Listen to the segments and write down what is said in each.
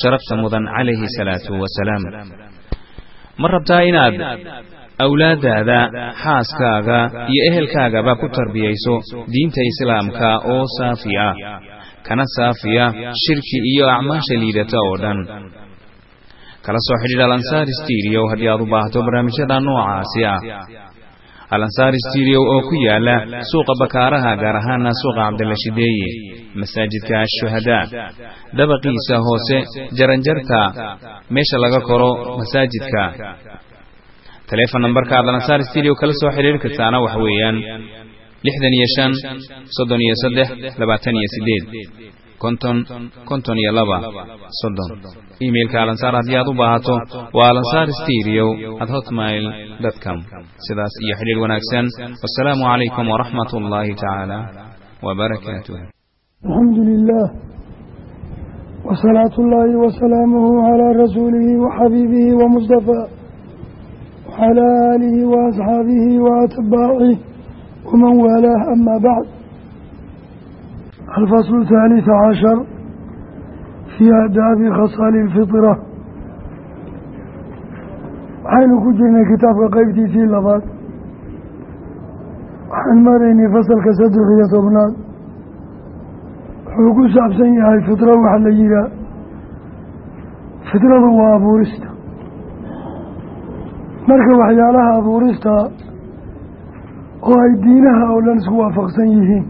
sharafta mudan calayhi salaatu wasalaam ma rabtaa inaad awlaaddaada xaaskaaga iyo ehelkaagaba ku tarbiyayso diinta islaamka oo saafi ah kana saafiya shirki iyo acmaasha liidata oo dhan kala soo xidhiidh alansaar studio haddii aad u baahato barnaamijyada noocaasi ah alansaar studio oo ku yaalla suuqa bakaaraha gaar ahaana suuqa cabdalla shideeye masaajidka ashuhadaa dabaqiisa hoose jaranjarta meesha laga koro masaajidka. Taleefon nambarka aad alansaar studio kala soo xidhiiri kartaana waxa weeyaan lixdan iyo shan soddon iyo saddex labaatan iyo siddeed konton konton iyo laba. Soddon. Imailka alansaar haddii aad u baahato waa alansaar studio at hotmail com. Sidaas iyo xidhiir wanaagsan wasalaamu calaykum waraxmat ullaahi tacaala wabarakaatuh alxamdu lilah wasalaatu ullaahi wasalaamuhu calaa rasuulihi waxabiibihi wamustafaa wacalaa aalihi waasxaabihi waatbaacih wman waalaah ama bacd alfaslu thaalitث cashar fii adaabi khasaali اlfitra waxaynu ku jirnay kitaabka qeybtiisii labaad waxaan maraynay fasalka saddex iyo tobnaad wuxuu ku saabsan yahay fitro waxaa la yihaa fitradu waa abuurista marka waxyaalaha abuurista oo ay diinaha oo dhan isku waafaqsan yihiin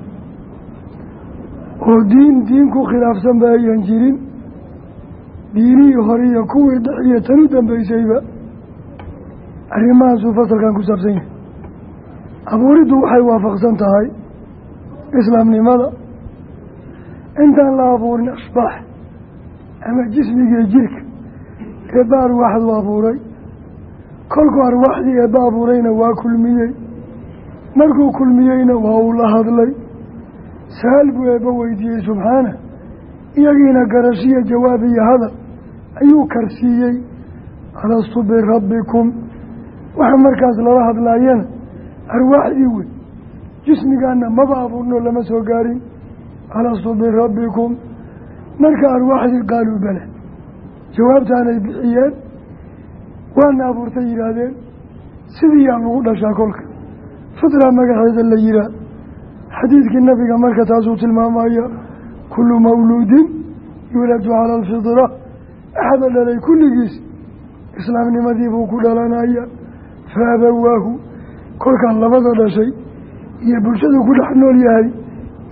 oo diin diin ku khilaafsanba ayan jirin. Diinihii hore iyo kuwii dhex iyo tan u dambeysayba arrimahaasuu fasalkan ku saabsan yahay. Abuuriddu waxay waafaqsan tahay islaamnimada. Intaan la abuurin ashbaax ama jismigiiyo jirka eebba arwaaxdu abuuray. Kolku arwaaxdii eebba abuurayna waa kulmiyey. Markuu kulmiyeyna waa uu la hadlay su'aal buu eebba weydiiyey subxaana iyagiina garashiya jawaab iyo hadal ayuu karsiiyey. Alastu birabbikum waxa markaas lala hadlaayana arwaaxdii wey jismigaana maba abuurno lama soo gaarin. Alastu birabbikum marka arwaaxdii qaaluu bala. Jawaabtaanay bixiyeen. Waana abuurtay yidhaahdeen. Sidii yaa lagu dhashaa kolka. Fitra magaceeda la yihaa xadiidkii nabiga marka taasuu tilmaamaya kullu mawluudin yuuladu cala alfitra axada dhalay kulligiis islaamnimadii buu ku dhalanaya. Fa abawaahu kolkaan labada dhashay iyo bulshadu ku dhex nool yahay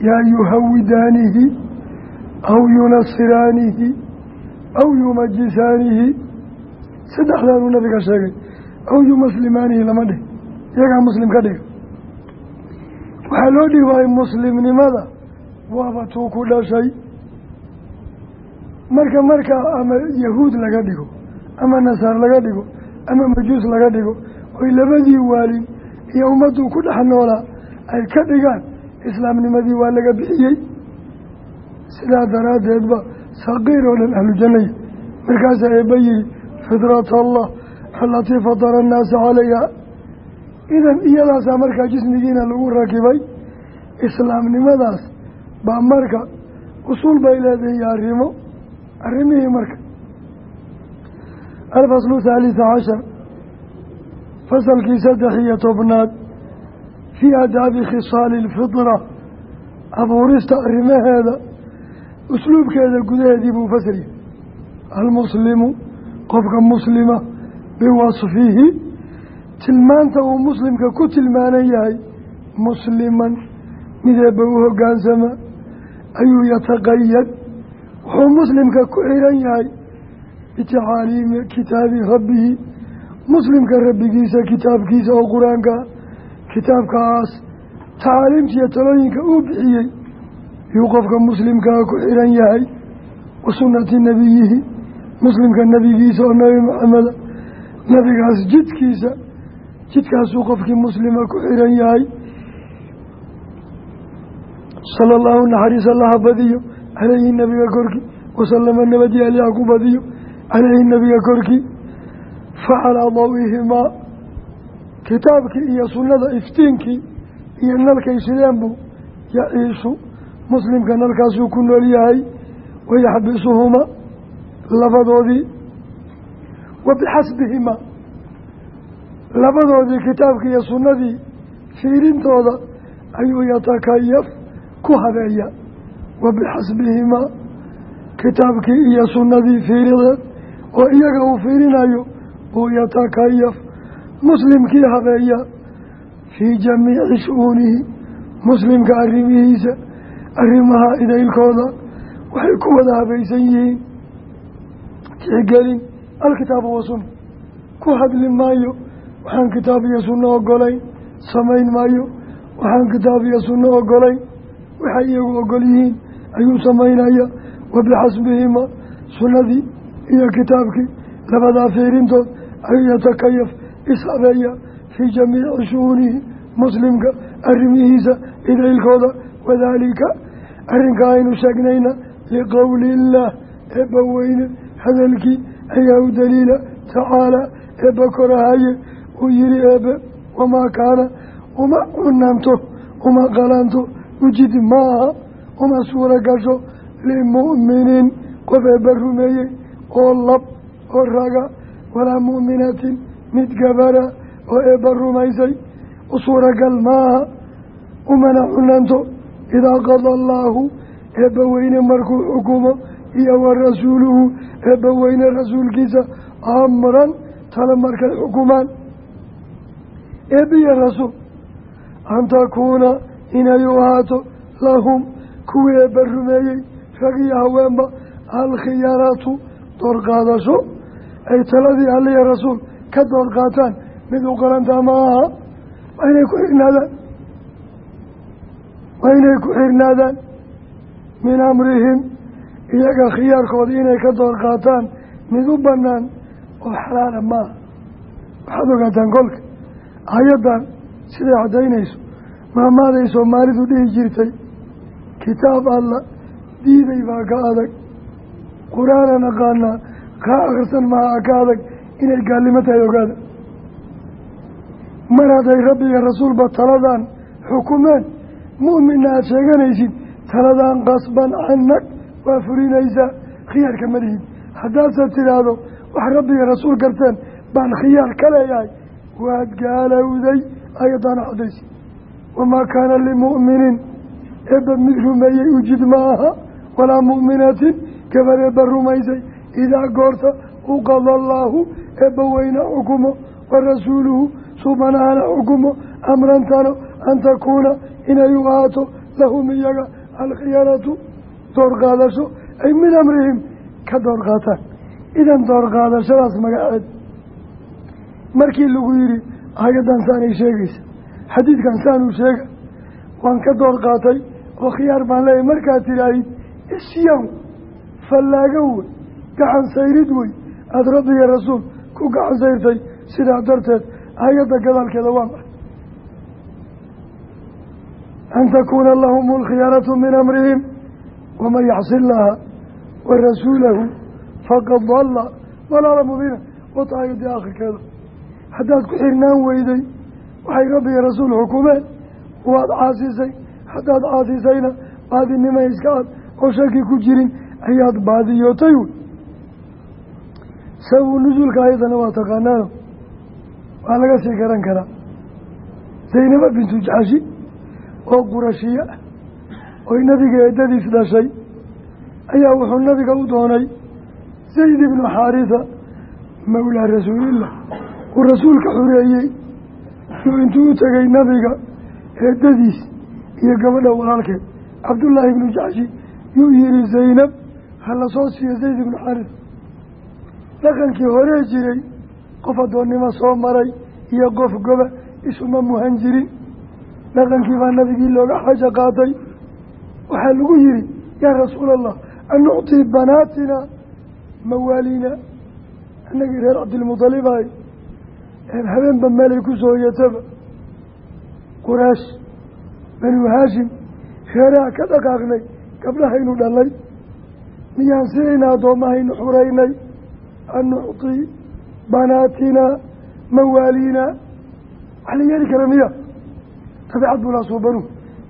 yaa yuhawidaanihi aw yunasiraanihi aw yumajisaanihi saddexdaanuu nabiga sheegay aw yumaslimaanihi lama dhih iyagaa muslim ka dhiga waxaa loo dhihi waayey muslimnimada. Waaba tuu ku dhashay. Marka markaa ama yahuud laga dhigo ama nasaar laga dhigo ama majuus laga dhigo oy labadii waalin iyo ummadduu ku dhex noolaa ay ka dhigaan islaamnimadii waa laga bixiyey. Sidaa daraaddeedba saqiir oo dhan ahlu jannaya markaasaa eebba yihi fitrat allah alatii fatara annaasa calayha idan iyadaasaa markaa jismigiina lagu rakibay islaamnimadaas baa marka usuul bay leedahay arrimo arrimihii marka. Alfaslu thaalitha cashar fasalkii saddex iyo tobnaad fii aadaabi khisaali alfitra abuurista arrimaheeda usluubkeeda gudaheedii buu fasirya almuslimu qofka muslima biwasfihi tilmaanta uu muslimka ku tilmaanan yahay musliman mideeba u hoggaansama ayuu yataqayad wuxuu muslimka ku xiran yahay bitacaaliimi kitaabi rabbihi. Muslimka rabbigiisa kitaabkiisa oo qur'aanka kitaabkaas tacaaliimtiiyo talooyinka uu bixiyey yuu qofka muslimkaa ku xiran yahay. Wa sunnati nebiyihi muslimka nebigiisa oo nebi maxameda nebigaas jidkiisa jidkaasuu qofkii muslima ku xiran yahay. Sala allahu naxariis allaha badiyo caleyhi nebiga korkii wasalama nabadyaaliha ku badiyo caleyhi nebiga korkii facalaa dawihimaa kitaabkii iyo sunnada iftiinkii iyo nalkay shideen buu yaciishu muslimka nalkaasuu ku nool yahay. Wayaxbisuhumaa labadoodii. Wa labadoodii kitaabkii iyo sunnadii fiirintooda ayuu yatakayaf ku habeeya. Wa bixasbihimaa kitaabkii iyo sunnadii fiirideed oo iyaga uu fiirinayo buu yatakayaf. Muslimkii habeeya fii jamiici shu-uunihi muslimka arrimihiisa arrimaha idaylkooda waxay ku wada habaysan yihiin. Tixgelin alkitaabu wa sunna. Ku hadli maayo waxaan kitaab iyo sunno ogolayn samayn maayo. Waxaan kitaab iyo sunno ogolayn waxay iyagu ogol yihiin. Ayuu samaynaya. Wa bixasbihima sunnadii iyo kitaabkii. Labadaa fiirintood ayuu yatakayaf ishabeeya fii jamiici shu-uunihi muslimka arrimihiisa idaylkooda wadaalika arrinka aynu sheegnayna liqowli illaah eebba weyne hadalkii ayaa u daliila tacaalaa eebba korahaye uu yihi eebe wamaa kaana uma cunanto uma qalanto ujid maaha uma suura gasho limu'miniin. Qof eebba rumeeyey oo lab oo raga walaa mu'minatin mid gabara oo eebba rumaysay u suuragal maaha umana cunanto idaa qada allaahu eebba weyne markuu xukumo iyo wa rasuuluhu eebba weyne rasuulkiisa amran tala markay xukumaan eebbiya rasuul an takuuna inay u ahaato lahum kuwii eebba rumeeyey rag iyo haweenba alkhiyaaratu doorqaadasho. Ay taladii alliya rasuul ka door qaataan mid u qalantaa ma aha? Waa inay ku xirnaadaan? Waa inay ku xirnaadaan? Min amrihim iyaga khiyaarkooda inay ka door mid u bannaan oo xalaala maaha waxaad ogaataan kolka ayaddan siday caddaynayso maamaaday soomaalidu dhihi jirtay kitaab alla diiday baa ka adag qur'aanan aqaanaa kaa akhrisan maha ka adag inay gaalnimo tahay ogaada. Mar hadday rabbiga rasuulba taladan xukumeen mu'minna aada sheeganaysid taladan qasban canag waa fulinaysaa khiyaarka ma lihid. Haddaadse tidhaahdo wax rabbiga rasuul garteen baan khiyaar ka leeyahay waad gaalowday ayadaana caddaysa wamaa kaana limu'minin. Eebba mid rumeeyey ujid ma aha walaa mu'minatin. Gabar eebba rumaysay. Idaa goorta u qada allaahu eebba weyna xukumo wa rasuuluhu subanahana xukumo amrantano an takuuna inay u ahaato lahum iyaga alkhiyaaratu door qaadasho. Ay min amrihim ka door qaataan. Idan door qaadashadaas magaceed markii lagu yidhi aayaddan saanay sheegaysa. Xadiidkan saanuu sheega. Waan ka door qaatay oo khiyaar baan leeyahy markaad tidhaahid isyaw fallaago wey gacan sayrid wey. Aada rabbiga rasuul ku gacan sayrtay sidaa darteed aayadda gadaalkeeda waa maay an takuuna lahum alkhiyaaratu min amrihim waman yaxsi illaaha wa rasuulahu faqad dalla dalaala mubiina. Wata aakhirkeeda haddaad ku xirnaan weyday waxay rabbiga rasuul xukumeen waad caasisay. Haddaad caasisayna baadinima iska ad oo shaki ku jirin ayaad baadiyootay wey. Sababu nusuulka ayadana waa taqaanaano waa laga sii garan karaa. Zaynaba bintu jaxshi oo qurashiye ah oy nabiga eedadiis dhashay ayaa wuxuu nabiga u doonay zayd ibnu xaarisa mawlaa rasuulillah uu rasuulka xureeyey yuu intuu u tegay nabiga eedadiis iyo gabadha walaalkeed cabdullaahi ibnu jaxshi yuu yihi zaynab ha la soo siiyo zayd ibnu xaarisa dhaqankii horee jiray qof addoonnimo soo maray iyo qof goba isuma muhan jirin. Dhaqankii baa nabigii looga xaajo qaatay. Waxaa lagu yihi yaa rasuula allah an nuctii banaatina mawaaliina annagii reer cabdilmudalib habeenba meelay ku soo hoyataba quraash banu haashim reeraha ka dhaqaaqnay gabdhahaynu dhalay. Miyaan sidayna addoommahaynu xuraynay? An nucti banaatinaa mawaaliina wax la yeeli kara miya. Tabiicad buu laa suubanu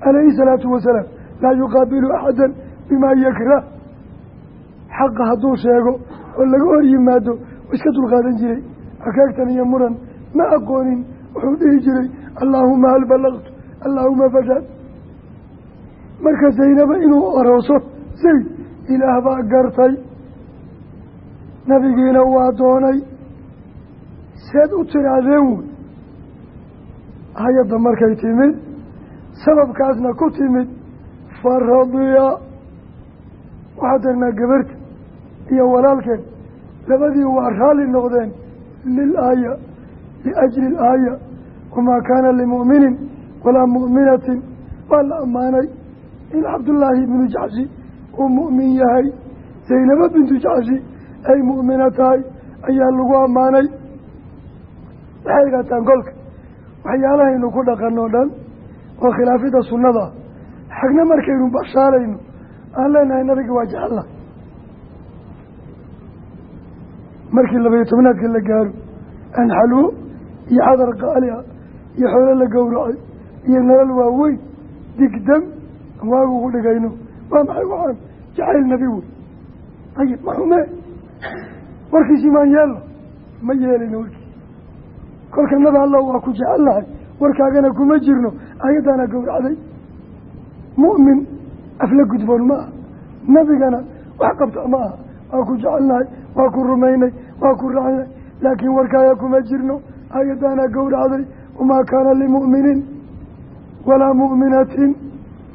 calayhi salaatu wasalaam laa yuqaabilu axada bimaa yakrah xaqa hadduu sheego oo laga hor yimaado iska dulqaadan jiray akaagtan iyo muran ma aqoonin wuxuu dhihi jiray allaahuma hal ballaqtu allaahuma fashaad marka zaynaba inuu arooso zayd ilaah baa gartay nabigiina waa doonay. Seed u tiraadeen wey. Hay'adda markay timid sababkaasna ku timid faradiya. Waxaa darnaa gabarta iyo walaalkeed labadii waa raalli noqdeen lilaaya liajli ilaaya wamaa kaana limu'minin walaa mu'minatin waa la ammaanay in cabdullaahi ibnu jacshi uu mu'min yahay zaynabo bintu jacshi ay mu'mina tahay ayaa lagu ammaanay waxay gaataan kolka waxyaalahaynu ku dhaqanoo dhan oo khilaafida sunnada xagna markaynu bashaalayno aan leenahay nabiga waa jecella markii labaiyo tobnaadka la gaaro anxalwo iyo cadar qaali ah iyo xoolo la gowracay iyo nolol waaweyn digdam waagu ugu dhigayno. Waa maxay waxaan jacayl nabi wey ayib ma xume. Warkiisii maan yeelno ma yeelayno warkiisi kolka naba allah waa ku jecel lahay warkaagana kuma jirno. Ayaddaana gowracday. Mu'min afla gudboon ma aha. Nabigana wax qabta ma aha. Waa ku jecelnahay waa ku rumaynay waa ku raacnay laakiin warkaaga kuma jirno. Ayaddaana gowracday. Wamaa kaana limu'minin walaa mu'minatin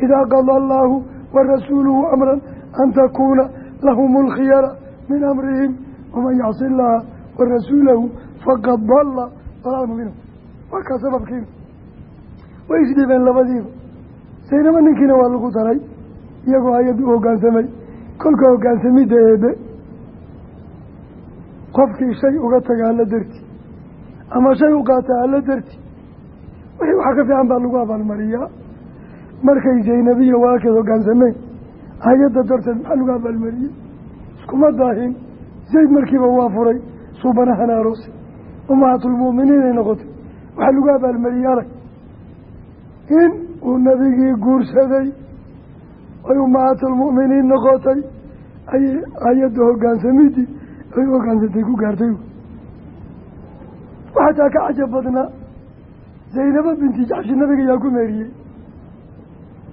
idaa qada allaahu wa rasuuluhu amran an takuuna lahum alkhiyara min amrihim waman yacsi illaha wa rasuulahu faqad dalla dalaal mubiina waa kaa sababkiina. Way isdhibeen labadiiba. Saynaba ninkiina waa lagu daray iyagoo hay'adda u hoggaansamay kolka hoggaansamidda eebe qofkii shay uga taga alla darti ama shay u qaata alla darti. Wixii waxaa ka fiican baa lagu abaalmariyaa. Markay zaynabiya walaalkeed hoggaansameen hay'adda darteed maxaa lagu abaalmariyey? Iskuma daahin zayd markiiba waa furay suubanahana aroose umahatulmu'miniin ay noqotay. Waxaa lagu abaalmariyey alag in uu nabigii guursaday ay umahatulmu'miniin noqotay ayay hay'adda hoggaansamidii ay hoggaansantay ku gaartay. Waxataa ka cajab badnaa zaynaba binti jaxshi nabiga yaa ku meeriyey.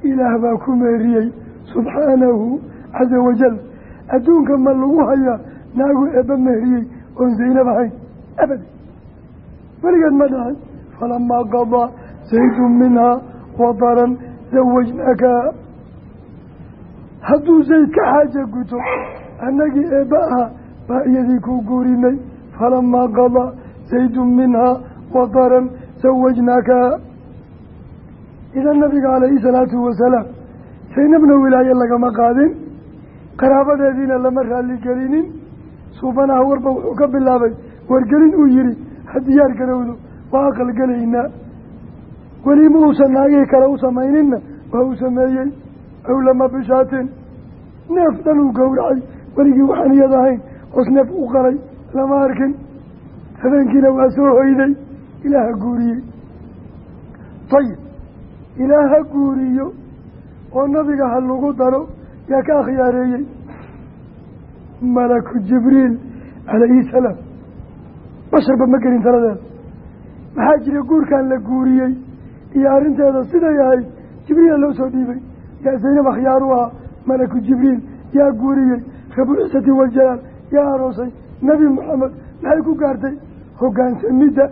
Ilaah baa ku meeriyey subxaanahu caza wajal adduunka ma lagu hayaa naagu eebba meeriyey oon zaynab ahayn abada weligeed ma dhacan falamaa qadaa zaydun minhaa wadaran zawajnaaka hadduu zayd ka xaaja guto annagii eebba ahaa baa iyadii ku guurinay. Falamaa qadaa zaydun minhaa wadaran zawajnaaka. Idan nabiga calayhi salaatu wasalaam saynabna wilaaye lagama qaadin qaraabadeediina lama raalligelinin suubanaha warba wuxuu ka bilaabay wargelin uu yihi ha diyaar garowdo waa aqalgelaynaa weli ma uusan naagihii kale u samayninna waa uu sameeyey awlama bishaatin. Neef dhan uu gowracay weligii waxaan iyad ahayn hoos neef u qalay lama arkin. Habeenkiina waa soo hoyday ilaaha guuriyey. Ayib ilaaha guuriyo oo nabiga ha lagu daro yaa ka akhyaareeyey malaku jibriil calayhi salaam. Basharba ma gelin taladeeda maxaa jira guurkan la guuriyey? Iyo arrinteeda siday ahayd jibriila loo soo dhiibay. Yaa zaynab akhyaaru ahaa malaku jibriil yaa guuriyey. Rabuulcisati waljalaal yaa aroosay nebi moxamed maxay ku gaartay? Hoggaansamidda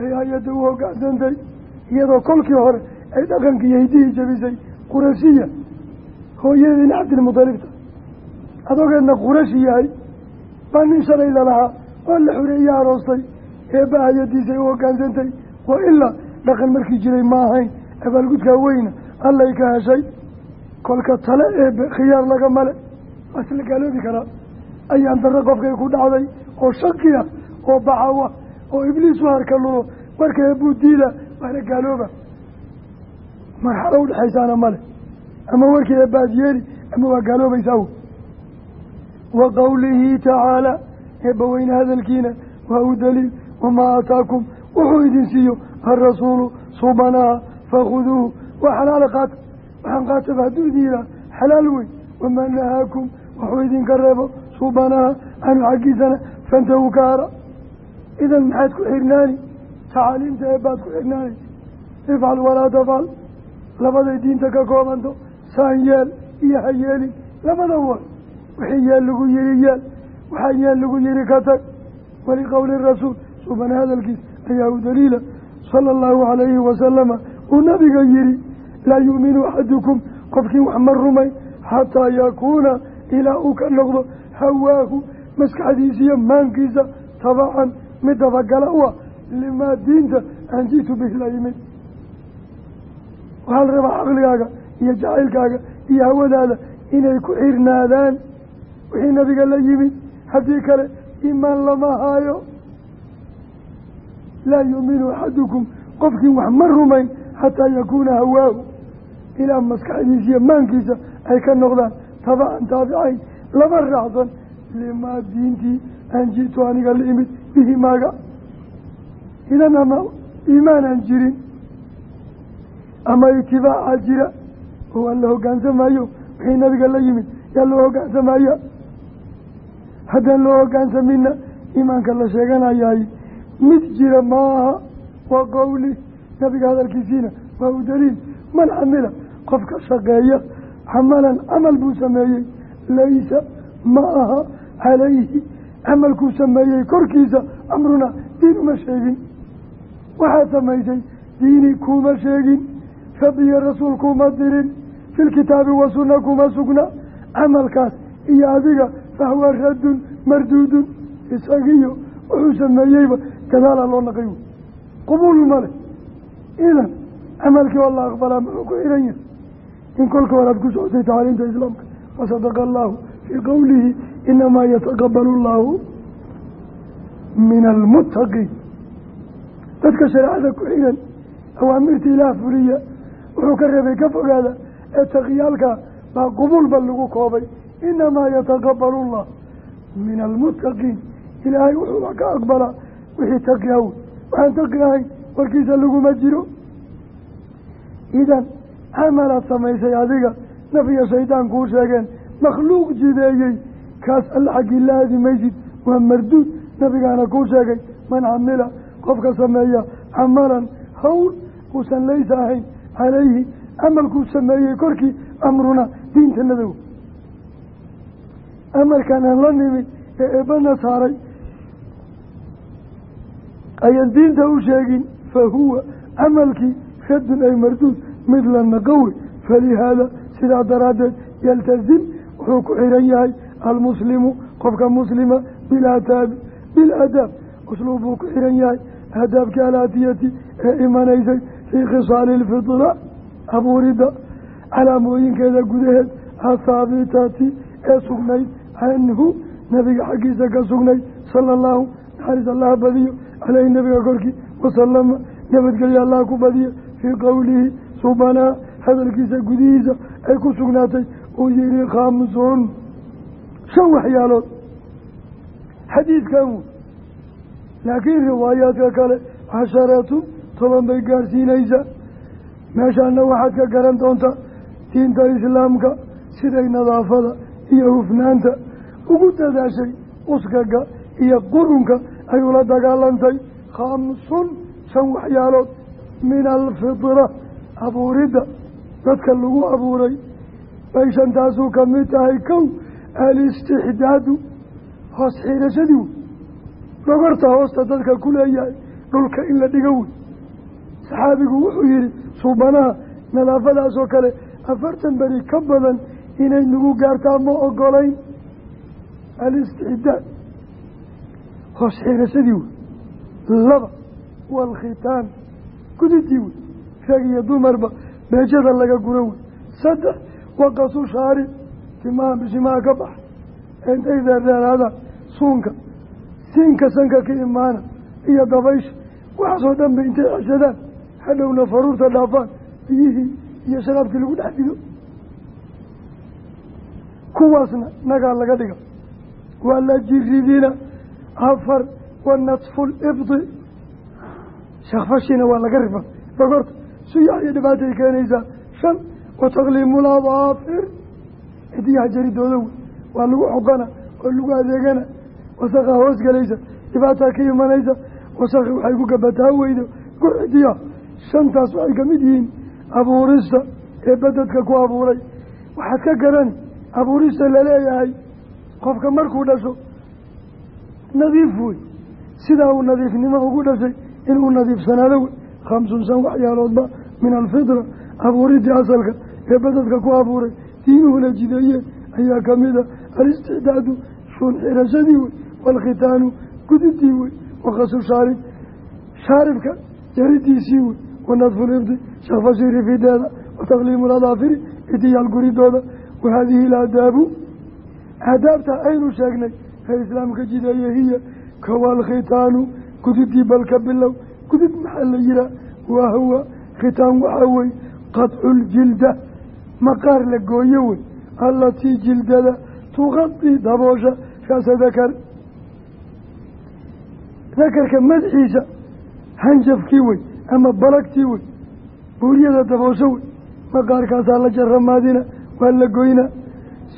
ay hay'adda u hoggaansantay iyadoo kolkii hore ay dhaqankii yaydihii jabisay qurashiya hooyadeedina cabdilmudalibta adogeedna qurashi yahay. Baa nin shalay lalahaa oo la xureeye aroostay eebba hay'adiisay u hoggaansantay wa ilaa dhaqan markii jiray ma ahayn. Abaalgudkaa weyna allay ka heshay. Kolka tale eebe khiyaar laga male. Waa isla gaaloobi karaa ayaan darro qofkay ku dhacday oo shakiya oo bacawa oo ibliis u harka lulo warka eebuu diida waana gaalooba. Marxalo udhexaysaana male ama warkii eebbaad yeeli ama waa gaaloobaysaa wa qowlihi tacaala eebbaweyne hadalkiina waa u daliil wamaa aataakum wuxuu idin siiyo alrasuulu subanaha fakhuduuhu. Waa xalaala qaata waxaan qaataba hadduu idin yidhaha xalaal weyn. Wamaa nahaakum wuxuu idinka reebo subanaha anu xaggiisana fantahu ka hara idan maxaad ku xirnaani? Tacaaliimta eebbaad ku xirnaanay ifcal walaa tafcal. Labaday diinta ka koobanto saan yeel iyo ha yeelin labada war wixii yeel lagu yihi yeel waxaa yeel lagu yihi ka tag. Waliqowli rasuul subana hadalkiis ayaa u daliila. Sala allahu calayhi wasalama uu nabiga yihi laa yuuminu axadukum qofkii wax ma rumayn xataa yakuuna ilaa uu ka noqdo hawaahu maskaxdiisa iyo maankiisa tabacan mid dabagala u ah limaa diinta aan ji'tu bihi la yimid. Waxaa la rabaa caqligaaga iyo jacaylkaaga iyo hawadaada inay ku xirnaadaan wixii nabiga la yimid. Haddii kale imaan lama haayo. Laa yuuminu axadukum qofkii wax ma rumayn xataa yakuuna hawaahu. Ilaa maskaxdiisa iyo maankiisa ay ka noqdaan tabacan taabicayn laba raacsan limaa diintii aan ji'tu aniga la imid bihi maaga. Idan ama iimaan aan jirin. Ama itibaaca jira. Oo aan la hogaansamayo wixii nabiga la yimid yaa loo hogaansamaya haddaan loo hogaansamina iimaanka la sheeganayaay. Mid jira maaha waa qowli nabiga hadalkiisiina waa u daliil. Man camila qofka shaqeeya camalan camal buu sameeyey laysa ma aha calayhi. Camalkuu sameeyey korkiisa amruna diin uma sheegin. Waxaad samaysay diini kuma sheegin. Rabbiyo rasuul kuma dirin. Filkitaabi wa sunna kuma sugna. Camalkaas iyo adiga fahuwa raddun marduudun. Isagiyo wuxuu sameeyeyba gadaalaa loo naqay wey qubuul male idan camalkii oo la aqbalaa muxuu ku xiran yahay? In kolka horaad ku socotay taaliimta islaamka wasadaqa allaahu fii qowlihi inamaa yataqabalu allaahu min almuttaqiin dadka shareecada ku xiran awaamirta ilaah fuliya wuxuu ka reebay ka fogaada ee taqiyaalka baa qubuulba lagu koobay inamaa yataqabalu llah min almuttaqiin ilaahay wuxuu wax ka aqbalaa wixii taqi aw waxaan taqi ahayn warkiisa laguma jiro idan camalaad samaysay adiga naf iyo shaydaan kuu sheegeen makhluuq jideeyey kaas alla xaggii la aadi maysid waa marduud. Nabigaana kuu sheegay man camila qofka sameeya camalan hawl uusan laysa ahayn calayhi camalkuu sameeyey korkii amruna diintanadow amarkan aan la nimid ee eebbana saaray ayaan diinta u sheegin fa huwa camalkii radun ay marduud mid la naqowe falihaada sidaa daraaddeed yaltazim wuxuu ku xiran yahay almuslimu qofka muslima bilaataabi biladaab usluub buu ku xiran yahay aadaabkii alaatiyati ee imanaysay fii khisaali ilfitra abuuridda calaamooyinkeeda gudaheed athaabitati ee sugnayd canhu nabiga xaggiisa ka sugnayd sala allahu naxariis allaha badiyo caleyhi nabiga korkii wasalama nabadgelyo allah ku badiya fii qowlihi subanaa hadalkiisa gudihiisa ay ku sugnaatay. Uu yihi khamsun shan waxyaalood. Xadiidkan laakiin riwaayaadka kale casharatu toban bay gaarsiinaysaa meeshaana waxaad ka garan doontaa diinta islaamka siday nadaafada iyo hufnaanta. Ugu dadaashay uskaga iyo qurunka ay ula dagaalantay. Khamsun shan waxyaalood. Min alfitra abuuridda dadka lagu abuuray. Bay shantaasuu ka mid tahay kow alistixdaadu hoos xiirashadii wey dhogorta hoosta dadka ku leeyahay dhulka in la dhigo wey saxaabigu wuxuu yihi suubanaha nadaafadaasoo kale afartan beri ka badan inay nagu gaartaa ma ogolayn alistixdaad hoos xiirashadii wey laba waalkhitaan gudidii wey rag iyo dumarba beejada laga guro wey saddex waqasu shaarib timaha bishimaha ka baxa. Intay deerdheeraadaan suunka. Siinka sanka ka imaana iyo dabaysha. Waxaasoo dhan ba intay ceshadaan hadhowna faruurta dhaafaan. Biyihii iyo sharaabkii lagu dhex dhigo. Kuwaasna nagaa laga dhiga waa la jiridina afar wa natfu libdi shakfashiina waa laga rifa dhogorta suyax iyo dhibaatay keenaysaa. Shan wa takliimu ladaafir cidiyaha jaridooda wey waa lagu xoqana oo lagu adeegana wasakha hoos galaysa dhibaataa ka imanaysa wasakhi waxay ku gabataa weydo ku cidiyaha shantaas waxay ka mid yihiin abuurista ee bededka ku abuuray. Waxaad ka garani abuurista la leeyahay qofka markuu dhasho nadiif wey sidaa uu nadiifnimo ugu dhashay inuu nadiifsanaado wey khamsun shan waxyaaloodba min alfitra abuuridii asalka ee bededka ku abuuray diinuhuna jideeyeen ayaa ka mida alisticdaadu shuun xirashadii wey waalkhitaanu gudidii wey wakasu shaarib shaaribka jaridiisii wey wanadfu libdi shakfashi rifideeda watakliimu ladaafiri itiyaal guridooda wahaadihi ilaadaabu aadaabta aynu sheegnay ee islaamka jideeye hiya kawaalkhitaanu gudidii balka bilow gudid maxaa la yihaa wahuwa khitaan waxaa wey qadcu ljilda maqaar la gooyo wey allatii jildada tuqadii daboosha raasa dakar. Dakarka madaxiisa hanjafkii wey ama balagtii wey buuryada daboosho wey maqaarkaasaa la jaramaadina waa la goynaa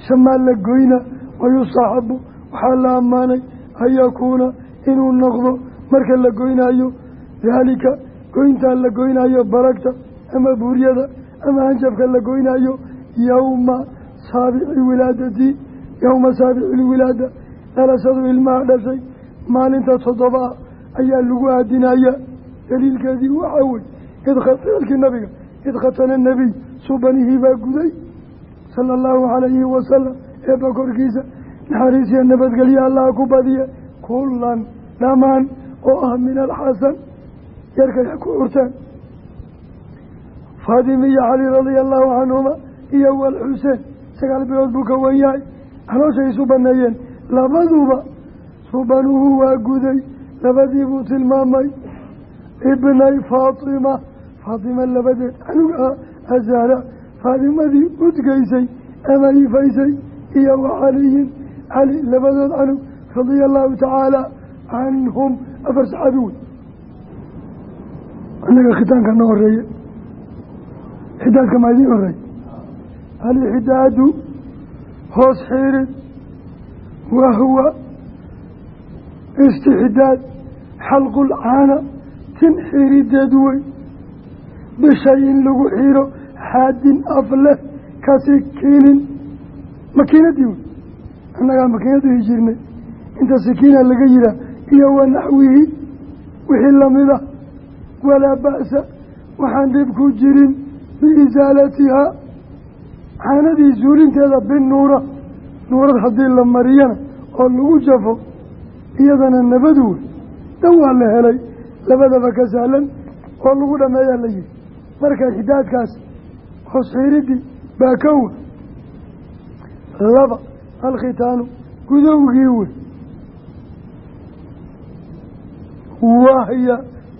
shamaa la goynaa wayustaxabu waxaa la ammaanay an inuu noqdo marka la goynaayo daalika goyntaa la goynaayo balagta ama buuryada ama hanjafka la goynaayo yowma saabici wilaadati yowma saabici lwilaada dhalashadu ilmaha dhashay maalinta toddoba ah ayaa lagu aadinaya. Daliilkeedii waxaa wey idka ficilkii nabiga id khatana nebiy subanihii baa guday sala allahu calayhi wasalam eebba korkiisa naxariisiya nabadgelyo allaha ku badiye kullan dhammaan oo ah min alxasan yarkay ku curteen faadima iyo cali radia allahu canhuma iyo walxuseen sagaal bilood buu ka wan yahay calooshay isu baneeyeen labaduba subanuhu waa guday labadii buu tilmaamay ibnay faatima faatima labadeed canug ah azahra faadimadii udgeysay ama ifaysay iyo wa caliyin cali labadood canug radia tacaala canhum afar saxaabi wey anaga khitaanka na horeeye xidaadka maa idiin horeey alixdaadu hoos xiirid wahuwa istixdaad xalqulcaana tin xiirideed wey bishay in lagu xiiro xaadin af leh kasikiinin makiinadii wey annagaa makiinad dhihi jirnay inta sikiina laga yihaa iyo wanaxwihi wixii lamida walaa ba'sa waxaan dhib ku jirin biisaalatihaa caanadii suulinteeda binuura nuurad haddii la mariyana oo lagu jafo iyadana nabadu wey dan waa la helay labadaba ka sahlan oo lagu dhameeyaa la yihi marka xidaadkaas hoos xiiridii baa ka wey laba alkhitaanu gudowgii wey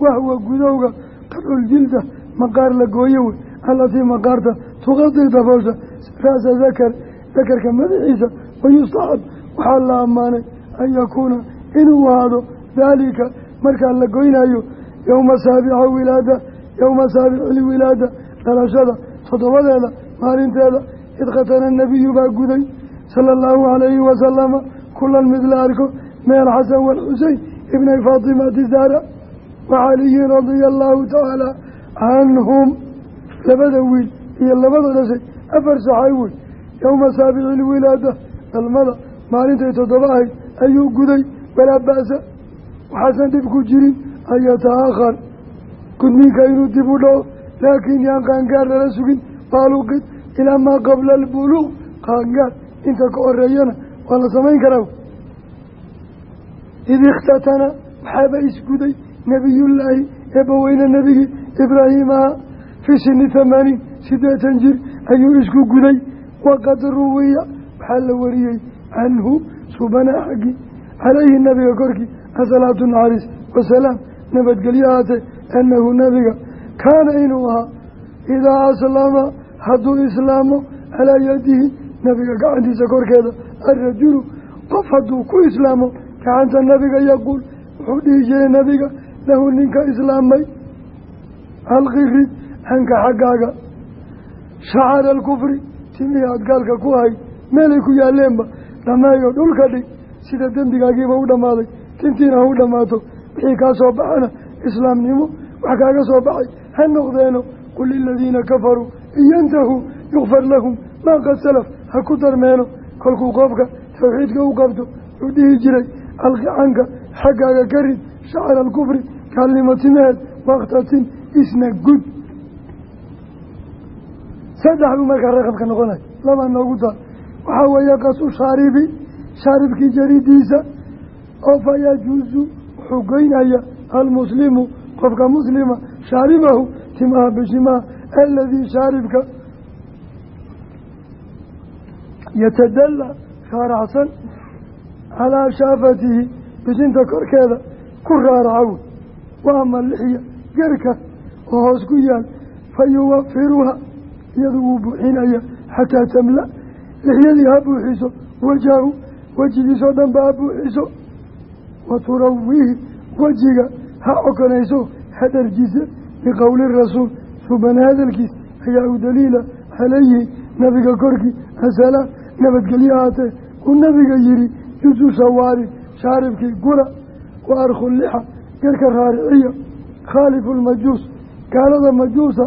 wahwa gudowga qadculjilda maqaar la gooye wey allatii maqaarta tuqadii daboosha ra'sa dakar dakarka madaxiisa wayustaxab waxaa la ammaanay an yakuuna inuu ahaado daalika markaa la goynayo yowma saabica wilaada yowma saabici lwilaada dhalashada toddobadeeda maalinteeda id khatana nabiyu baa guday sala allahu calayhi wasalama kulan mid la arko meel xasan walxusein ibnay faatimati wa caliyin radia allahu tacaala canhum labada wiil iyo labada dhashay afar saxay wey yowma saabici lwilaada dhalmada maalintay toddoba ahayd ayuu guday walaa ba'sa waxaasan dhib ku jirin an yataahar gudniinka inuu dib u dhaco laakiin yaan qaangaar lala sugin baaluqid ilaa maa qabla albuluuq qaangaar inta ka horeeyana waa la samayn karaa id ikhtatana waxaaba isguday nebiyullaahi eebbaweyne nebigii ibraahiimaha fii sini thamaaniin siddeetan jir ayuu isku guday waqad ruwiya waxaa la wariyey canhu subanaa xaggii calayhi nabiga korkii asalaatu naxariis wasalaam nabadgelyo haatee annahu nabiga kaana inuu ahaa idaa aslama hadduu islaamo calaa yadihi nabiga gacantiisa korkeeda alrajulu qof hadduu ku islaamo gacanta nabiga yaquul wuxuu dhihi jiray nabiga lahu ninka islaamay alqirid hanka xaggaaga. Shacara alkufri timihii aad gaalka ku ahayd meelay ku yaalleenba dhammeeyo dhulka dhig sida dembigaagiiba u dhammaaday tintiina ha u dhammaato wixii kaa soo baxana islaamnimo wax kaaga soo baxay ha noqdeeno qul liladiina kafaruu in yantahuu yukfar lahum maa qad salaf ha ku darmeeno kolkuu qoobka tawxiidka u qabto wuxuu dhihi jiray alqicanka xaggaaga ka rid shacara alkufri gaalnimo timeheed wakhtatin isna gud saddex buu markaa raqabka noqonay laba noogu taal waxaa weeye qasu shaaribi shaaribkii jaridiisa oo fa yajuusu wuxuu goynaya almuslimu qofka muslima shaaribahu timaha bishimaha aladii shaaribka yatadalla raaracsan calaa shaafatihi bishinta korkeeda ku raaraca wey wa ama lixiya gerka oo hoos ku yaal. Fa yuwafiruha iyadu wuu buuxinaya. Xataa tamla. Lixyadii ha buuxiso wajahu wejigiisoo dhan ba ha buuxiso. Wa turawihi wejiga ha cokonayso ha dharjisa biqowli rasuul. Subana hadalkiis ayaa u daliila calayhi. Nabiga korkii asalaam. Nabadgelyo haatee uu nabiga yihi jusu shawaari shaaribkii gura wa arkhu lixa garka raariciya khaalifu lmajuus gaalada majuusa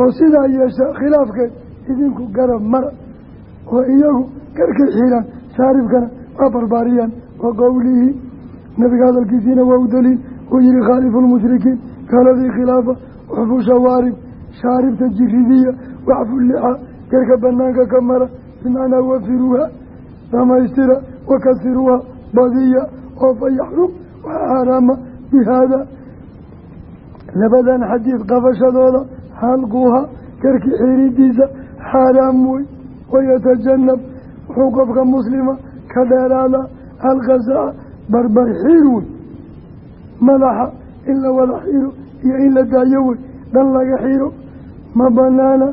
oo sidaa yeesha khilaafkeed idinku garab mara oo iyagu garkay xiiraan shaaribkana waa barbaariyaan wa qowlihii nabiga hadalkiisiina waa u daliil uu yihi khaalifu lmushrikiin gaaladii khilaafa waxfu shawaarib shaaribta jiridiya waxfu lixa garka banaanka ka mara bimacnaa wafiruuha dhamaystira wakasiruuha badiya oo fa yaxrum waxaa xaaraama bi haada labadan xadiid qabashadooda xalquha garki xiiridiisa xaaraam wey wayatajanab wuxuu qofka muslima ka dheeraada alqasaca barbar xiir wey madaxa in la wada xiro iyo in la daayo wey dhan laga xiro ma banaana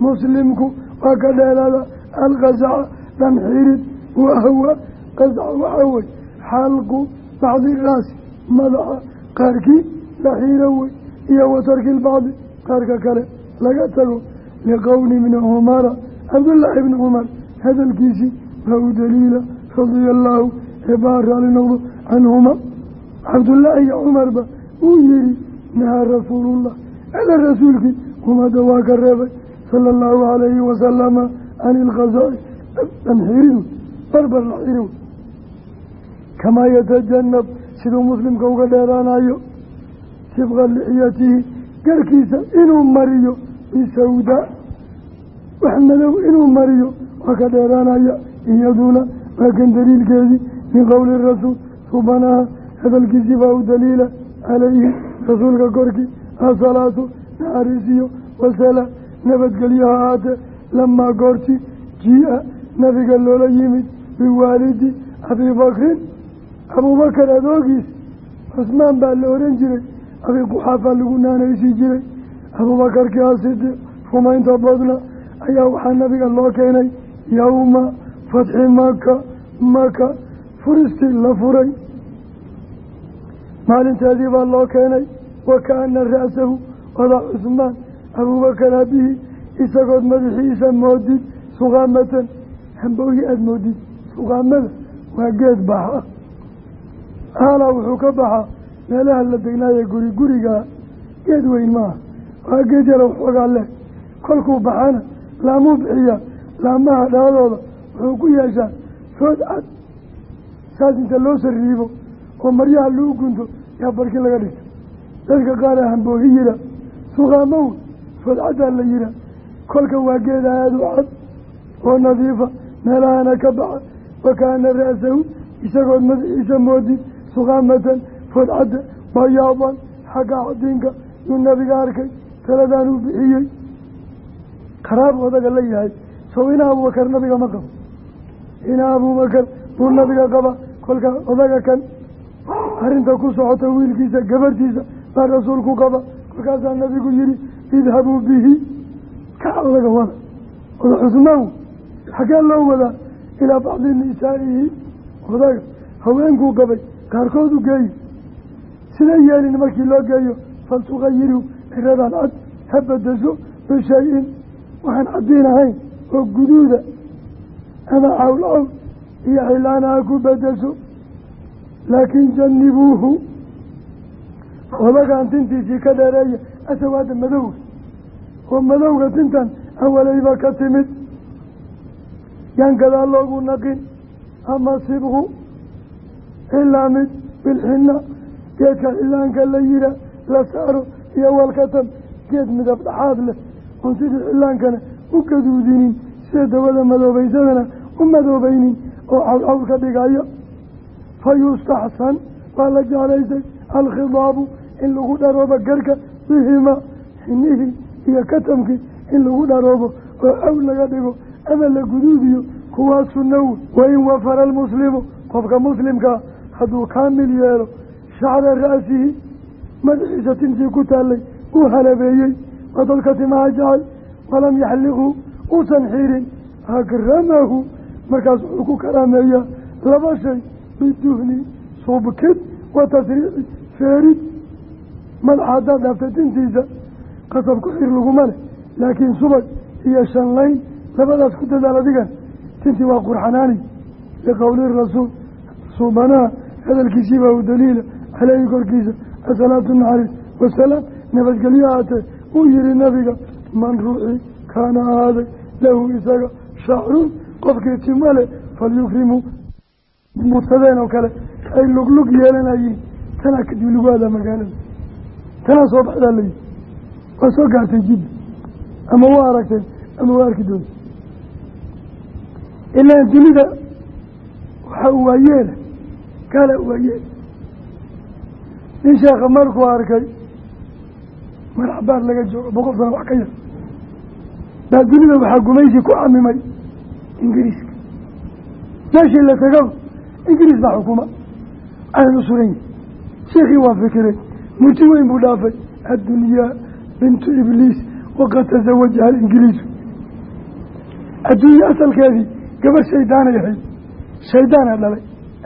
muslimku waa ka dheeraada alqasaca dhan xirid wahwa qasaca waxaa wey xalqu bacdi raasi madaxa qaarkii la xiiro wey iyo wa tarki lbacdi qaarka kale laga tago. Liqowli ibni cumara cabdullaahi ibni cumar hadalkiisii baa u daliila radia allaahu eebaa raali noqdo canhuma cabdullaahi iyo cumarba uu yihi nahaa rasuulullah ala rasuulkii umada waa ka reebay sala allahu calayhi wasalama can ilqasaa'i dhan xiridu barbar la xiri kamaa yatajanab siduu muslimka uga dheeraanayo sibqa lixyatihi garkiisa inuu mariyo bisawdaa wax madow inuu mariyo waa ka dheeraanaya iyaduna waa kan daliilkeedii min qowli rasuul subanaha hadalkiisii baa u daliila calayhi rasuulka korkii asalaatu naxariisiyo wasalaam nabadgelyaha ahaatee lamaa goortii jii-a nabiga loola yimid biwaalidi abiibakrin abuubakar adoogiis cusmaan baa la oran jiray abi quxaafa lagu naanaysii jiray. Abuubakarkii asidiiq rumaynta badna ayaa waxaa nabiga loo keenay yowma fatxi maka maka furistii la furay. Maalinteedii baa loo keenay wa kaana ra'sahu odaa cusmaan. Abuubakar aabihii isagood madaxiisa moodid suqaamatan hambooyi aada moodid suqaamada waa geed baxa aalaa wuxuu ka baxaa meelaha la degnaaye guri gurigaa geed weyn maaha. Waa geed yara waxoogaa leh. Kolkuu baxana laamuu bixiyaa laamaha dhaladooda wuxuu ku yeeshaa food cad. Saas inta loo sariibo oo maryaha lagu gunto yaa barkin laga dhigta. Dadka qaar a hamboohi yira suqaamo wey food caddaa la yihaa kolka waa geed aada u cad oo nadiifa meelahana ka baxa. Wa kaana ra'sahu isagood madaxiisa moodid suqaamatan foodcadda bayaaban xagga cadiinka yuu nabiga arkay taladaan uu bixiyey qaraab odaga la yahay. Sow ina abubakar nabiga ma qabo. Inaa abuubakar buu nabiga qaba kolkaa odaga kan. Arrinta ku socota wiilkiisa gabarhtiisa baa rasuulku qaba. Kolkaasaa nabigu yihi idhabuu bihi. Kaca odaga wada. Oda cusmaan xaggee loo wadaa ilaa bacdi nisaa'ihi. Odaga haweenkuu qabay qaarkood u geeyi. Sida yeelin markii loo geeyo fal tukayiru ciradaan cad ha bedeso bishay-in. Waxaan caddiin ahayn oo guduuda ama cawl iyo cilaana ha ku bedeso. Laakiin janibuuhu odagaan tintiisii ka dheereeya asawaada madowga oo madowga tintan awalayba ka timid. Yaan gadaal loogu naqin ama sibqu ilaa mid bilxina geedka cilaanka la yira la saaro iyo walkatan geed midab dhaxaad leh oon sidii cilaankana u gaduudinin sida dabada madoobaysadana u madoobaynin oo cawcawl ka dhigaya fa yustaxsan waa la jeclaysay alkhidaabu in lagu dharoobo garka bihima xinihii iyo katamkii in lagu dharoobo oo cawl laga dhigo ama la guduudiyo kuwaa sunnow wain wafara almuslimu qofka muslimkaa hadduu kaamil yeelo shacra ra'sihi madaxiisa tintii ku taallay uu halabeeyey waa dadka timaha jecel walam yaxliqhu uusan xirin akramahu markaas wuxuu ku karaameeyaa laba shay biduhni subkid wa tasriixi feerid madaxa haddaad dhaaftay tintiisa qasabku xir laguma leh laakiin subag iyo shanlayn labadaas ku dadaal adigan tintii waa qurxanaani liqowli rasuul suubanaha hadalkiisii baa u daliila caleyhi korkiisa asalaatu naxariis wasalaam nabadgelyo ahaatee uu yihi nabiga man ruuxii kaana ahaaday lahu isaga shacrun qofkii timo leh falyukrimu. Mursadeen oo kale ay luglug yeelanayiin tanaa kadib lagu aadaa magaalada. Tanaa soo baxdaa layihi waa soo gaartay jidda ama waa aragteen ama waa arki doonta. Ilaa dunida waxa u waayeela u waayeela nin sheekha markuu arkay madax baar laga joogo boqol sano wax ka yar. Baa dunida waxaa gumaysi ku camimay ingiriiska meeshii la tegaba ingiriis baa xukuma. Aynu suran yihi sheekii waa fikireen muti weyn buu dhaafay. Addunyaa bintu ibliis waqad tasawajaha alingiliisu adduunye asalkeedii gabar shaydaanay ahayd. Shaydaana dhalay.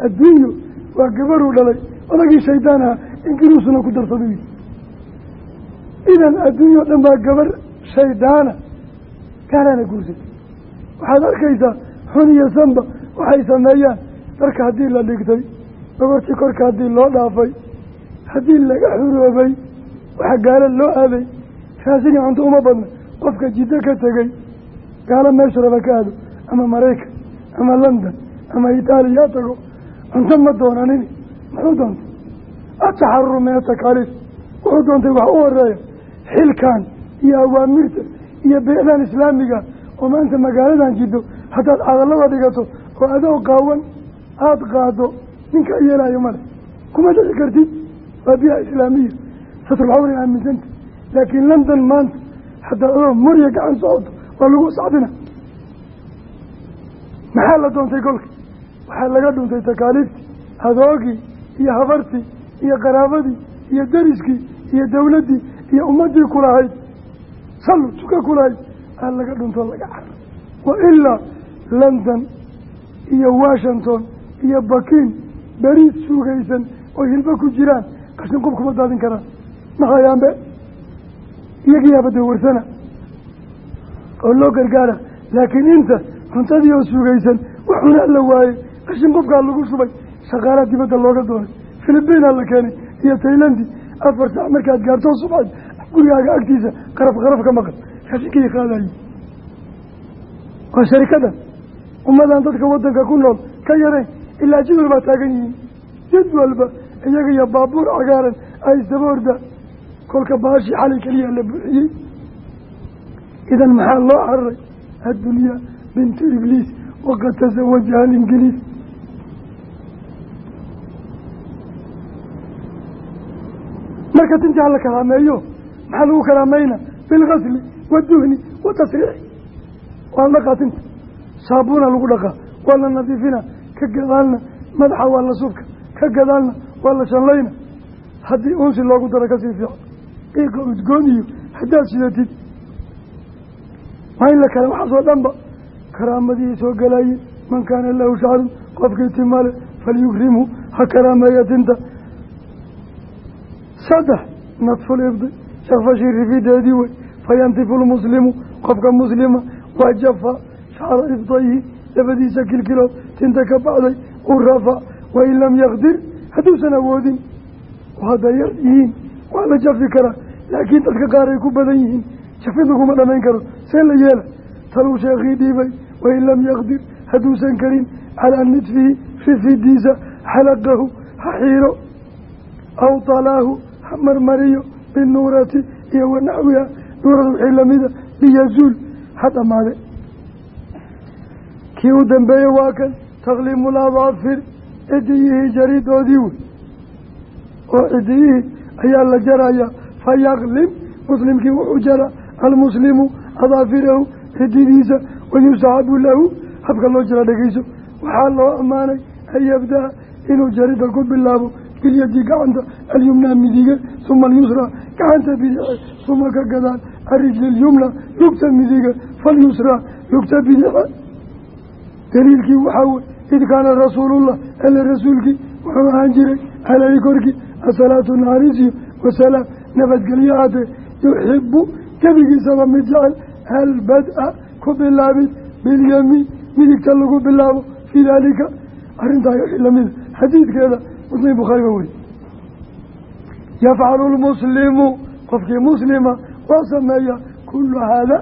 Adduunyo waa gabaruu dhalay. Odagii shaydaan aha ingiriisuna ku darsado yii idan adduunyo o dhan baa gabar shaydaana gaalaana guursatay. Waxaad arkaysaa xun iyo sanba waxay sameeyaan. Dharka haddii la dhigtay dhogortii korka haddii loo dhaafay haddii laga xuroobay waxa gaalo loo aaday. Raasini cunto uma badna. Qofka jiddo ka tegey gaalo meesha raba ka aado. Ama maraykan ama london ama itaaliya tago cunto ma doonanin muxuu doontay? Ataxaruru min atakaaliif wuxuu doontay wax u horreeya xilkan iyo awaamirta iyo beecdan islaamiga. Oo maanta magaaladan jiddo haddaad cadalada dhigato oo adoo qaawan aada qaado ninka yeelaayo male kuma dhici kartid. Waa biha islaamiya satrulxawrin aaminsanta laakiin london maanta haddaad adoo murya gacan socoto waa lagu sacbina maxaa la doontay kolka waxaa laga dhuntay takaaliiftii adoogii iyo habartii iyo qaraabadii iyo deriskii iyo dawladdii iyo ummaddii kulahayd sallu tuka kulahayd aa laga dhuntoo laga caro wa ilaa london iyo washington iyo bakiin beriid suugaysan oo hilbo ku jiraan. Qashin qof kuma daadin karaan. Maxayaanbe iyagiyaaba dawarsana oo loo gargaara laakiin inta cuntadii oo suugaysan waxuna la waayey qashin qofkaa lagu shubay shaqaalaa dibadda looga doonay filibiinaa la keenay iyo taylandi afar sac markaad gaartoo subxad gurigaaga agtiisa qaraf qaraf ka maqan. Raashinkii qaadayi waa sharikadan ummadan dadka wadanka ku nool ka yarayn ilaa jid walbaa taagan yihiin. Jid walba iyaga iyo baabuur cagaaran ay isdaba orda kolka baashii xalay keliya la buuxiyey. Idan maxaa loo cararay addunyaa bintu ibliis waqad tasawajaha alingiliis marka tintii hala karaameeyo maxaa lagu karaamayna bilgasli waduhni watasriixi waa la dhaqaa tinta. Saabuuna lagu dhaqaa. Waa la nadiifina. Ka gadaalna. Madaxa waa la subka. Ka gadaalna waa la shallayna. Haddii unsi loogu daro ka sii fiican. Iiqa udgoon iyo haddaad sidatid. Waa in la kale waxaasoo dhanba. Karaamadihii soo galaye man kaana lahu shacrun qofkii timale falyukrimhu ha karaameeya tinta saddex nadful ibdi shakfashi rifideedii wey. Fayantifu lmuslimu qofka muslima waa jafa shacra ibdayhi labadiisa kilkilood tinta ka baxday u rafa wain lam yakdir hadduusan awoodin. Oo hadday yar yihiin waa la jafi karaa laakiin dadka qaar ay ku badan yihiin. Jafid laguma dhamayn karo see la yeela. Taluu sheekhii dhiibay wain lam yakdir hadduusan karin calaa nidfihi rifidiisa xalaqahu ha xiiro aw talaahu marmariyo binuurati iyo wanaxwiha nuurada wixii lamida liyazuul ha dhamaade kii u dambeeye waa kan takliimu ladaafir cidiyihii jaridoodii wey oo cidiyihii ayaa la jaraya fayaklim muslimkii wuxuu jara. Almuslimu adaafirahu cididiisa wayustaxabu lahu habka loo jara dhegeyso. Waxaa loo ammaanay an yabda-a inuu jarida ku bilaabo bilyadi gacanta alyumnaa midige uma alyusra gacanta bidixe uma ka gadaan arijli lyumna lugta midige falyusra lugta bidixe daliilkii waxaa wey id kaana rasuulullah ele rasuulkii wuxuu ahaan jiray caleyhi korkii asalaatu naxariisiyo wasalaam nabadgelyo haatee yuxibu gebigiisaba mid jecel albad-a ku bilaabid bilyamiin midigta lagu bilaabo fii daalika arrintaa lamida xadiidkeeda muslim bukhaari ba weri yafcalu lmuslimu qofkii muslima waa sameeya kula haada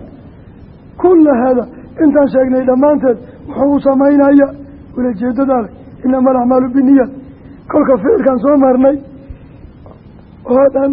kula haada. Intaan sheegnay dhammaanteed wuxuu u samaynaya ulajeedadaale inama alacmaalu biniyaat kolka ficilkan soo marnay oo dhan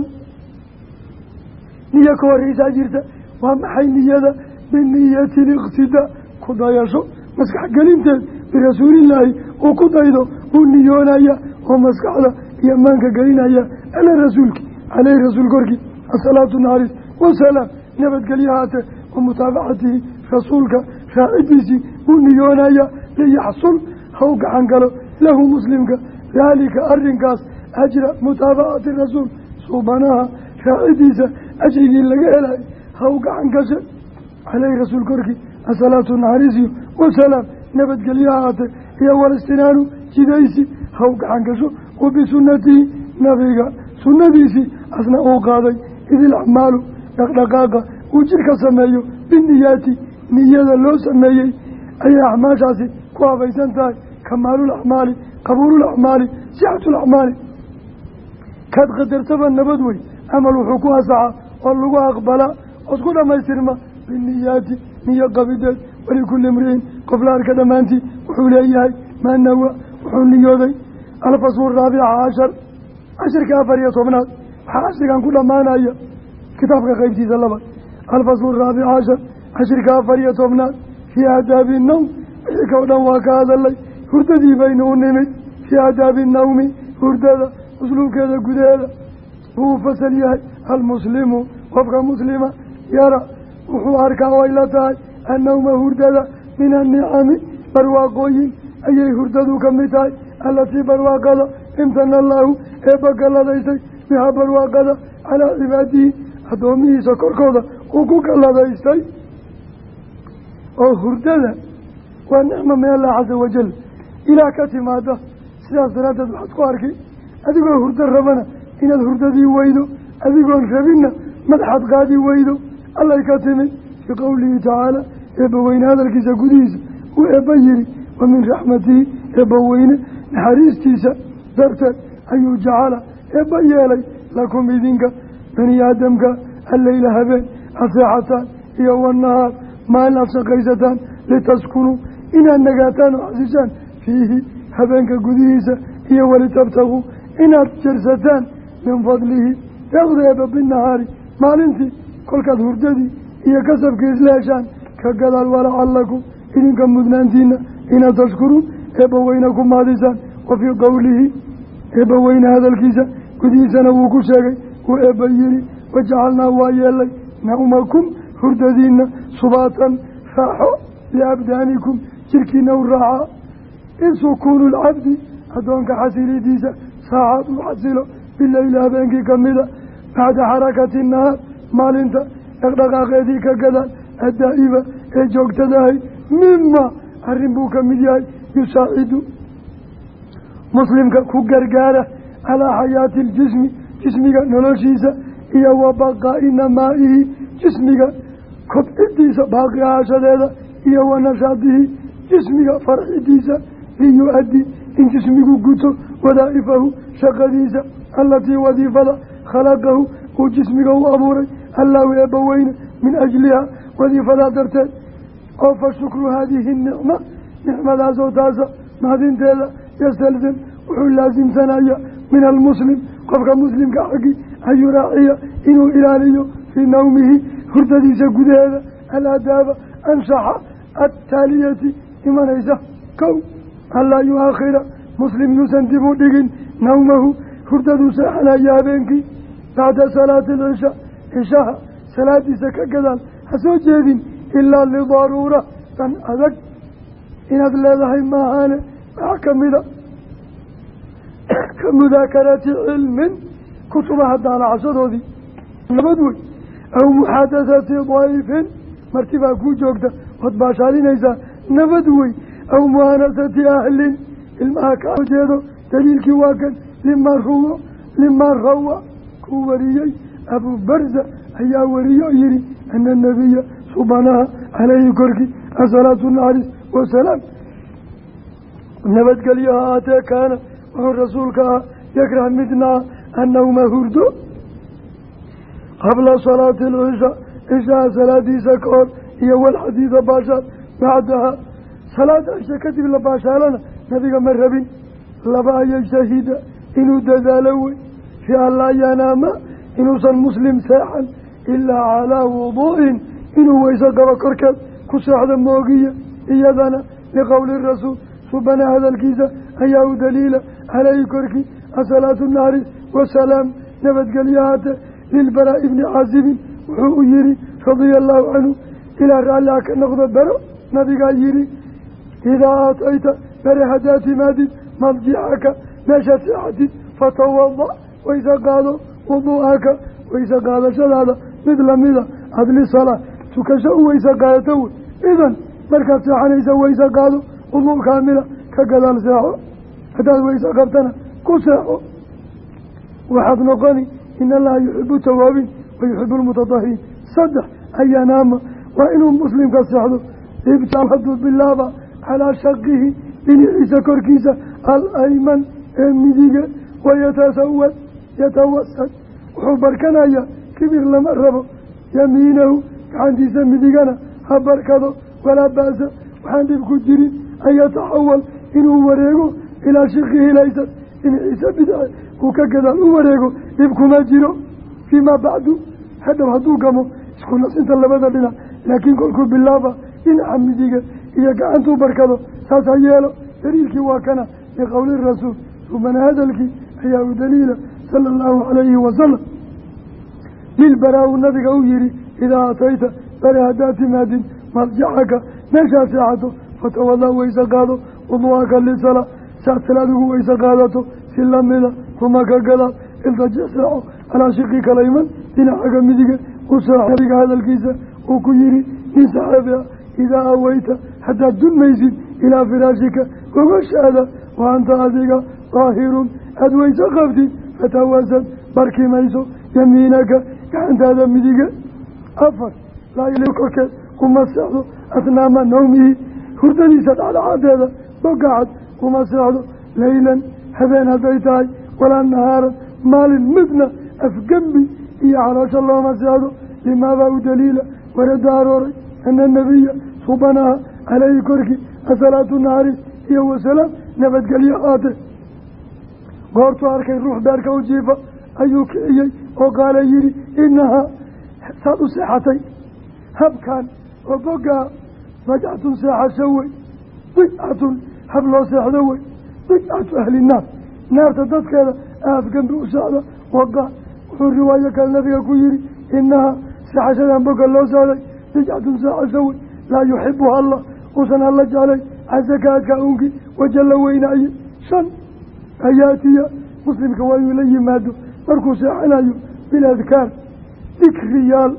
niyo ka horreysaa jirta waa maxay niyada? Biniyati liqtidaa ku dayasho maskax gelinteed birasuulillaahi uu ku daydo uu niyoonaya oo maskaxda iyo maanka gelinaya ala rasuulki caleyhi rasuul korkii asalaatu naxariis wasalaam nabadgelyo haatee wa mutaabacatihi rasuulka raacidiisii uu niyoonaya liyaxsul ha gacan galo lahu muslimka daalika arrinkaas ajra mutaabacati rasuul suubanaha raacidiisa ajrigii laga helay ha u gacan gashe caleyhi rasuul korkii asalaatu naxariisiyo wasalaam nabadgelyo haatee iyo walistinaanu jidaysi ha u gacan gasho wa bisunatihi nabiga. Sunnadiisii asna uu qaaday id ilacmaalu dhaqdhaqaaqa uu jidhka sameeyo biniyaati niyada loo sameeyey ayay acmaashaasi ku habaysan tahay. Kamaalulacmaali qabuululacmaali sixatulacmaali kaad qadartaba nabad wey camal wuxuu ku asaxa oo lagu aqbalaa oosku dhammaystirma biniyaati niyo qabideed walikulli imri'in. Qof la arka dhammaantii wuxuu leeyahay maa wuxuu niyooday alfaslu raabica cashar cashirka afar iyo tobnaad. Waxaa cashrigan ku dhammaanaya kitaabka qeybtiisa labaad. Alfaslu raabica cashar cashirka afar iyo tobnaad. Fii aadaabi nawm wixii kao dhan waa ka hadalay. Hurdadii baynu u nimid fii aadaabi nawmi hurdada usluubkeeda gudaheeda. Wuu fasal yahay almuslimu qofka muslima yara wuxuu arkaa way la tahay annawma hurdada min annicami barwaaqooyin ayay hurdadu ka tahay allatii barwaaqada imtana allaahu eebba galladaystay bihaa barwaaqada calaa cibaadihi addoomihiisa korkooda uu ku galladaystay oo hurdada waa nicmo min allah casa wajal ilaah ka timaada sidaas daraaddeed waxaad ku arki adigoo hurdo rabana inaad hurdadii weydo adigoon rabinna madaxaad qaadi weydo allay ka timid fii qowlihi tacaala eebbaweyne hadalkiisa gudihiisa uu eebba yihi wa min raxmatihi eebbaweyne naxariistiisa darteed ayuu jacala eebba yeelay lakum idinka bani aadamka alleyla habeen aseexataan iyo wanahaar maalin aad shaqaysataan litaskunuu inaad nagaataan oo xasishaan fiihi habeenka gudihiisa iyo walitabtaguu inaad jirsataan min fadlihi deeqda eebba binahaari maalintii kolkaad hurdadii iyo kasabkii isla heshaan ka gadaal walacalakum idinka mudnaantiina inaad tashkuruun eebbaweyne ku maadisaan wa fii qowlihi eebbaweyne hadalkiisa gudihiisana wuu ku sheegay. Wuu eebba yihi wajacalnaa waa yeelay. Nawmakum hurdadiina subaatan raaxo liabdaanikum jirkiina u raaxa. In sukuunu lcabdi addoonka xasilidiisa saacad uu xasilo bileyli habeenkii ka mida bacda xarakati nahaar maalinta dhaqdhaqaaqeedii ka gadaan addaa'iba ee joogtadahay mima arrin buu ka mid yahay yusaacidu muslimka ku gargaara calaa xayaati iljismi jismiga noloshiisa iyo wa baqaa'i namaa'ihi jismiga kobcidiisa baaqi ahaashadeeda iyo wa nashaadihi jismiga farxidiisa liyu-addi in jismigu guto wadaa'ifahu shaqadiisa allatii wadiifada khalaqahu uu jismiga u abuuray allahu eebbaweyne min ajliha wadiifadaa darteed. Oo fa haadihi nicma nicmadaasoo taasa mahadinteeda yastalzim wuxuu laasimsanaya min almuslim qofka muslimka xaggi an yuraaciya inuu ilaaliyo fii nawmihi hurdadiisa gudaheeda alaadaaba anshaxa attaaliyati imanaysa. Kow anlaa yu-aakhira muslim yuusan dib u dhigin nawmahu hurdaduu seexanaya habeenkii. Bacda salaati alcisha cishaha salaadiisa ka gadaal ha soo jeedin ilaa lidaruura dan adag inaad leedahay maahaane waxaa ka mida ka mudaakarati cilmin kutubaha daalacashadoodii nabad wey aw muxaadahati dayfin martibaa kuu joogta ood baashaalinaysaa nabad wey aw muhanasati ahlin ilmaha kaa jeedo daliilkii waa kan liman ruwa liman rawa. Kuu wariyey abuu barza ayaa wariyo yihi ana nabiya subanaha caleyhi korkii asalaatu naxariis wasalaam nabadgelyo ha aatee kaana wuxuu rasuulka ahaa yakrah midnaa annawma hurdo qabla salaati alcisha cishaha salaadiisa ka hor iyo walxadiida baashaal bacdaha salaada cisha kadib la baashaalana nabiga ma rabin laba ayay shahida inuu dadaalo wey fi an laa yanaama inuusan muslim seexan ilaa calaa wuduu'in inuu weyso gabo korkeed ku seexda moogiya iyadana liqowli rasuul subana hadalkiisa ayaa u daliila caleyhi korkii asalaatu naxariis wasalaam nabadgelyahaate lilbaraa ibni caasibin wuxuu u yihi radia allahu canhu ilaa raalliha ka noqdo bero nabigaa yihi idaa aatayta bere haddaad timaadid madjicaka meeshaad seexatid fatawada wayse qaado wuduu'aka wayse qaadashadaada mid lamida adli salaa tukasho u weyse qaadato wey idan markaad seexanaysa weyse qaado wuduu kaamila ka gadaal seexo. Haddaad weyse qabtana ku seexo. Waxaad noqoni in allaha yuxibu tawaabiin wa yuxibu lmutatahiriin saddex ayanaama waa inuu muslimka seexdo. Ibta hadduu bilaaba calaa shaqihi dhinaciisa korkiisa alayman ee midige wayatasawad yatawasad wuxuu barkanayaa kibir lama rabo. Yamiinahu gacantiisa midigana ha barkado walaa ba'sa waxaan dhib ku jirin an yataxawal inuu wareego ilaa shiqihi laysan dhinaciisa bidce uu ka gadaal u wareego dhib kuma jiro fii maa bacdu hadhow hadduu gamo isku nasinta labada dhinac laakiin kolkuu bilaaba dhinaca midiga iyo gacantuu barkado saas ha yeelo daliilkii waa kana liqowli rasuul subana hadalkii ayaa u daliila sala allahu calayhi wasalam lilbaraa uu nabiga u yihi idaa atayta bare haddaad timaadin madjacaka meeshaad seexato fatawada weyse qaado wuduu'aka lisalaa saad salaad ugu weyse qaadato si lamida uma ka gadaal iltajic seexo calaa shiqi kalayman dhinacaga midige u seexo nabiga hadalkiisa uu ku yihi nin saxaabi ah idaa aweyta haddaad dulmaysid ilaa firaashika gogashaada wa anta adiga daahirun aada weyse qabtid fatawasad barki mayso yamiinaka gacantaada midige afar laa kuma seexdo asnaama nawmihi hurdadiisa dhacdhacadeeda bogacad kuma seexdo leylan habeen hadday tahay walaa nahaaran maalin midna afgembi iyo caloosho looma seexdo limaabaa u daliila warada arooray ana nabiya subanaha caleyhi korkii asalaatu naxariis iyo wasalaam nabadgelyo aate. Goortuu arkay ruux beerka u jiifa ayuu kiciyey oo qaala yihi inahaa saad u seexatay habkan oo bogaa rajcatun seexasho wey bidcatun hab loo seexdo wey bidcatu ahli naar. Naarta dadkeeda aafgembi u socda waqa wuxuu riwaayo kale nabiga ku yihi inahaa seexashadan boga loo socday bidcatun seexasho wey laa yuxibuha allah uusan alla jeclay casakaadka unki waja la weynaaye shan ayaatiya muslimka waa inuu la yimaado markuu seexanayo biladkaar dikriyaal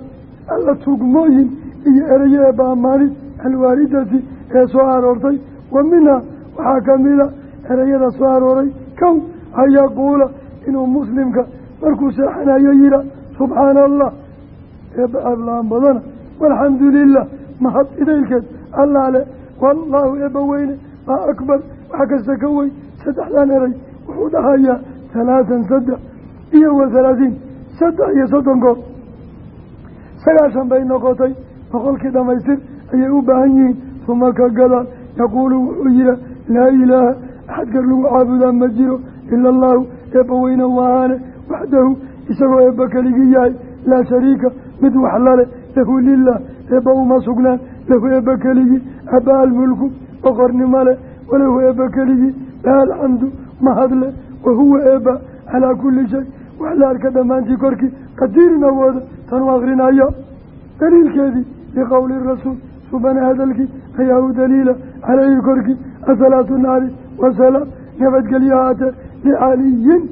alla tugmooyin iyo erayo ee baamaanin alwaaridati ee soo aroortay. Wa minhaa waxaa kamida erayada soo arooray kow an yaquula inuu muslimka markuu seexanayo yiha subxaana allah eeba ablaan badana walxamdu lilah mahad idaylkeed allaa le wallaahu eebba weyne maa akbar. Wax kasta ka weyn saddexdan eray wuxuu dhahayaa halaatan saddex iyo wa halaatiin saddex iyo soddon goor sagaashan bay noqotay boqolkii dhammaystir ayay u baahan yihiin. Uma ka gadaal yaquulu wuxuu yiha laa ilaaha axad gar lagu caabudaa ma jiro ila allahu eebba weyne waahaane waxdahu isagoo eebba keligii yahay laa shariika mid wax lale lahu lilah eebba uma sugnaan lahu eebba keligii abaa almulku boqornimo leh walahu eebba keligii laha alxamdu mahadle wahuwa eebba calaa kulli shay. Wax la arka dhammaantii korkii qadiirin awooda tanuu akrinaya daliilkeedii liqowli rasuul subana hadalkii ayaa u daliila caleyhi korkii asalaatu naari wasalaam nabadgelyo haatee licaliyin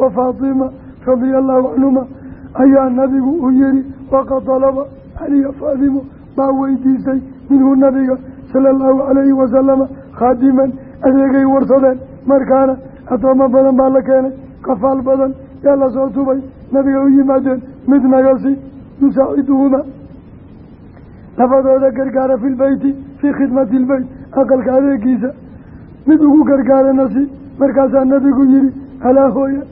wa faatima radia allahu canhuma ayaa nabigu u yihi waqad dalaba caliya faadimo baa weydiisay minhu nabiga sala allahu calayhi wasalama khaadiman adeegay warsadeen markaana addoomo badan baa la keenay qafaal badan yaa la soo tubay nabiga u yimaadeen mid nagasi yusaaciduhuma labadooda gargaara fi lbeyti fii khidmati ilbeyt aqalka adeegiisa. Mid ugu gargaarana si markaasaa nabigu yihi alaa hooya